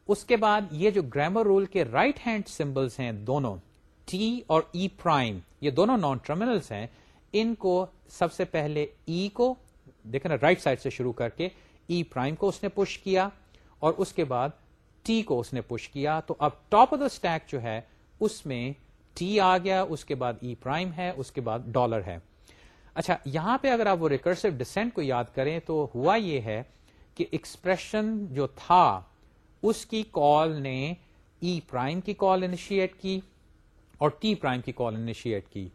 اس کے بعد یہ جو گرامر رول کے رائٹ ہینڈ سمبلس ہیں دونوں ٹی اور e ای پرائم یہ دونوں نان ٹرمینلس ہیں۔ ان کو سب سے پہلے ای e کو، دیکھیں نا رائٹ سائڈ سے شروع کر کے ای e پرائم کو اس نے پش کیا اور اس کے بعد ٹی کو اس نے پش کیا۔ تو اب ٹاپ آف دا اسٹیک جو ہے، اس میں ٹی آ گیا، اس کے بعد e ای پرائم ہے، اس کے بعد ڈالر ہے۔ اچھا یہاں پہ اگر آپ وہ ریکرسو ڈسینٹ کو یاد کریں تو ہوا یہ ہے کہ ایکسپریشن جو تھا، اس کی کال نے ای e پرائم کی کال انیشیٹ کی اور ٹی پرائم کی کال انیشیٹ کی۔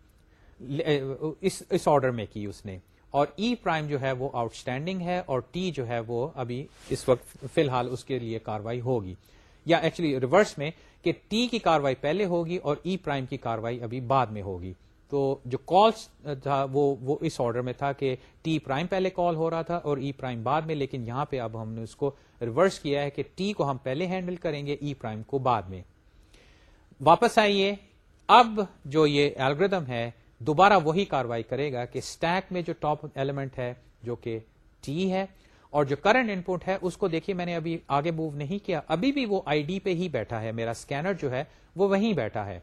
اس آرڈر میں کی اس نے۔ اور ای e پرائم جو ہے وہ آؤٹ اسٹینڈنگ ہے اور ٹی جو ہے وہ ابھی اس وقت فی الحال اس کے لیے کاروائی ہوگی۔ یا ایکچولی ریورس میں کہ ٹی کی کاروائی پہلے ہوگی اور ای e پرائم کی کاروائی ابھی بعد میں ہوگی۔ تو جو کالس تھا، وہ وہ اس آرڈر میں تھا کہ ٹی پرائم پہلے کال ہو رہا تھا اور ای e پرائم بعد میں، لیکن یہاں پہ اب ہم نے اس کو ریورس کیا ہے کہ ٹی کو ہم پہلے ہینڈل کریں گے e ای پرائم کو بعد میں۔ واپس آئیے۔ اب جو یہ الگریدم ہے، دوبارہ وہی کاروائی کرے گا کہ اسٹیک میں جو ٹاپ ایلیمنٹ ہے، جو کہ ٹی ہے اور جو کرنٹ ان پٹ ہے، اس کو دیکھیے، میں نے ابھی آگے موو نہیں کیا. ابھی بھی وہ آئی ڈی پہ ہی بیٹھا ہے. میرا اسکینر جو ہے، وہ وہیں بیٹھا ہے.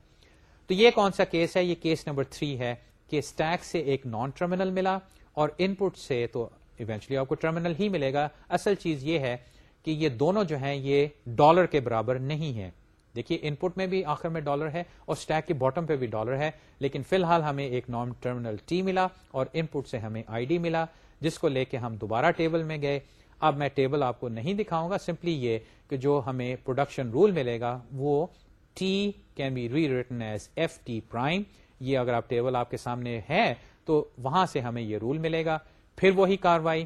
تو یہ کون سا کیس ہے؟ یہ کیس نمبر تھری ہے کہ اسٹیک سے ایک نان ٹرمینل ملا اور ان پٹ سے تو ایونچلی آپ کو ٹرمینل ہی ملے گا. اصل چیز یہ ہے کہ یہ دونوں جو ہیں، یہ ڈالر کے برابر نہیں ہے دیکھیے ان پٹ میں بھی آخر میں ڈالر ہے اور اسٹیک کے باٹم پہ بھی ڈالر ہے. لیکن فی الحال ہمیں ایک نان ٹرمینل ٹی ملا اور ان پٹ سے ہمیں آئی ڈی ملا. جس کو لے کے ہم دوبارہ ٹیبل میں گئے۔ اب میں ٹیبل آپ کو نہیں دکھاؤں گا، سمپلی یہ کہ جو ہمیں پروڈکشن رول ملے گا، وہ T can be rewritten as F T prime یہ اگر آپ ٹیبل آپ کے سامنے ہے تو وہاں سے ہمیں یہ رول ملے گا۔ پھر وہی کاروائی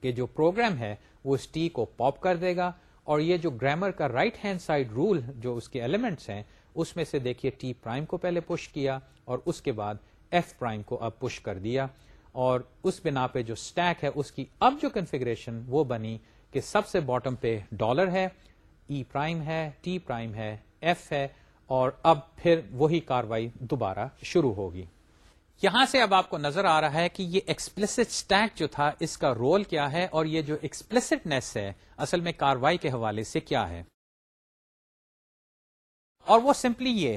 کہ جو پروگرام ہے، وہ اس ٹی کو پاپ کر دے گا۔ اور یہ جو گرامر کا رائٹ ہینڈ سائڈ رول جو اس کے ایلیمنٹس ہیں، اس میں سے دیکھیے ٹی پرائم کو پہلے پش کیا اور اس کے بعد ایف پرائم کو اب پش کر دیا۔ اور اس بنا پہ جو اسٹیک ہے، اس کی اب جو کنفیگریشن وہ بنی کہ سب سے باٹم پہ ڈالر ہے ای e پرائم ہے ٹی پرائم ہے ایف ہے، اور اب پھر وہی کاروائی دوبارہ شروع ہوگی۔ یہاں سے اب آپ کو نظر آ رہا ہے کہ یہ ایکسپلسٹ اسٹیک جو تھا، اس کا رول کیا ہے اور یہ جو ایکسپلسٹنیس ہے، اصل میں کاروائی کے حوالے سے کیا ہے۔ اور وہ سمپلی یہ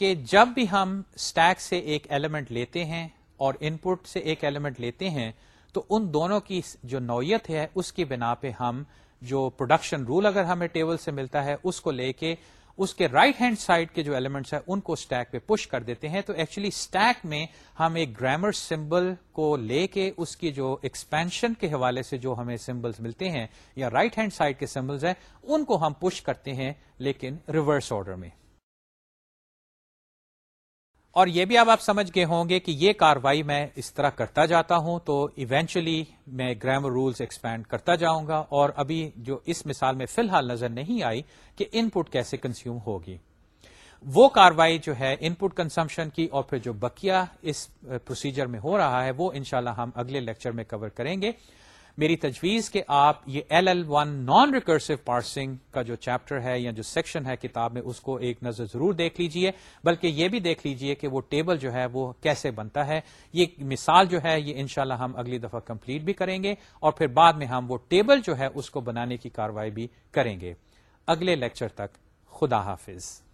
کہ جب بھی ہم اسٹیک سے ایک ایلیمنٹ لیتے ہیں اور ان پٹ سے ایک ایلیمنٹ لیتے ہیں، تو ان دونوں کی جو نوعیت ہے، اس کی بنا پہ ہم جو پروڈکشن رول اگر ہمیں ٹیبل سے ملتا ہے، اس کو لے کے اس کے رائٹ ہینڈ سائڈ کے جو ایلیمنٹس ہیں، ان کو اسٹیک پہ پش کر دیتے ہیں۔ تو ایکچولی اسٹیک میں ہم ایک گرامر سمبل کو لے کے اس کی جو ایکسپینشن کے حوالے سے جو ہمیں سمبلس ملتے ہیں، یا رائٹ ہینڈ سائڈ کے سمبلس ہیں، ان کو ہم پش کرتے ہیں، لیکن ریورس آرڈر میں۔ اور یہ بھی اب آپ سمجھ گئے ہوں گے کہ یہ کاروائی میں اس طرح کرتا جاتا ہوں تو ایونچولی میں گرامر رولز ایکسپینڈ کرتا جاؤں گا اور ابھی جو اس مثال میں فی الحال نظر نہیں آئی کہ ان پٹ کیسے کنزیوم ہوگی۔ وہ کاروائی جو ہے ان پٹ کنسمپشن کی اور پھر جو بکیا اس پروسیجر میں ہو رہا ہے وہ انشاءاللہ ہم اگلے لیکچر میں کور کریں گے۔ میری تجویز کہ آپ یہ L L one non recursive parsing کا جو چیپٹر ہے یا جو سیکشن ہے کتاب میں، اس کو ایک نظر ضرور دیکھ لیجیے، بلکہ یہ بھی دیکھ لیجیے کہ وہ ٹیبل جو ہے وہ کیسے بنتا ہے۔ یہ مثال جو ہے، یہ انشاءاللہ ہم اگلی دفعہ کمپلیٹ بھی کریں گے اور پھر بعد میں ہم وہ ٹیبل جو ہے، اس کو بنانے کی کاروائی بھی کریں گے۔ اگلے لیکچر تک خدا حافظ۔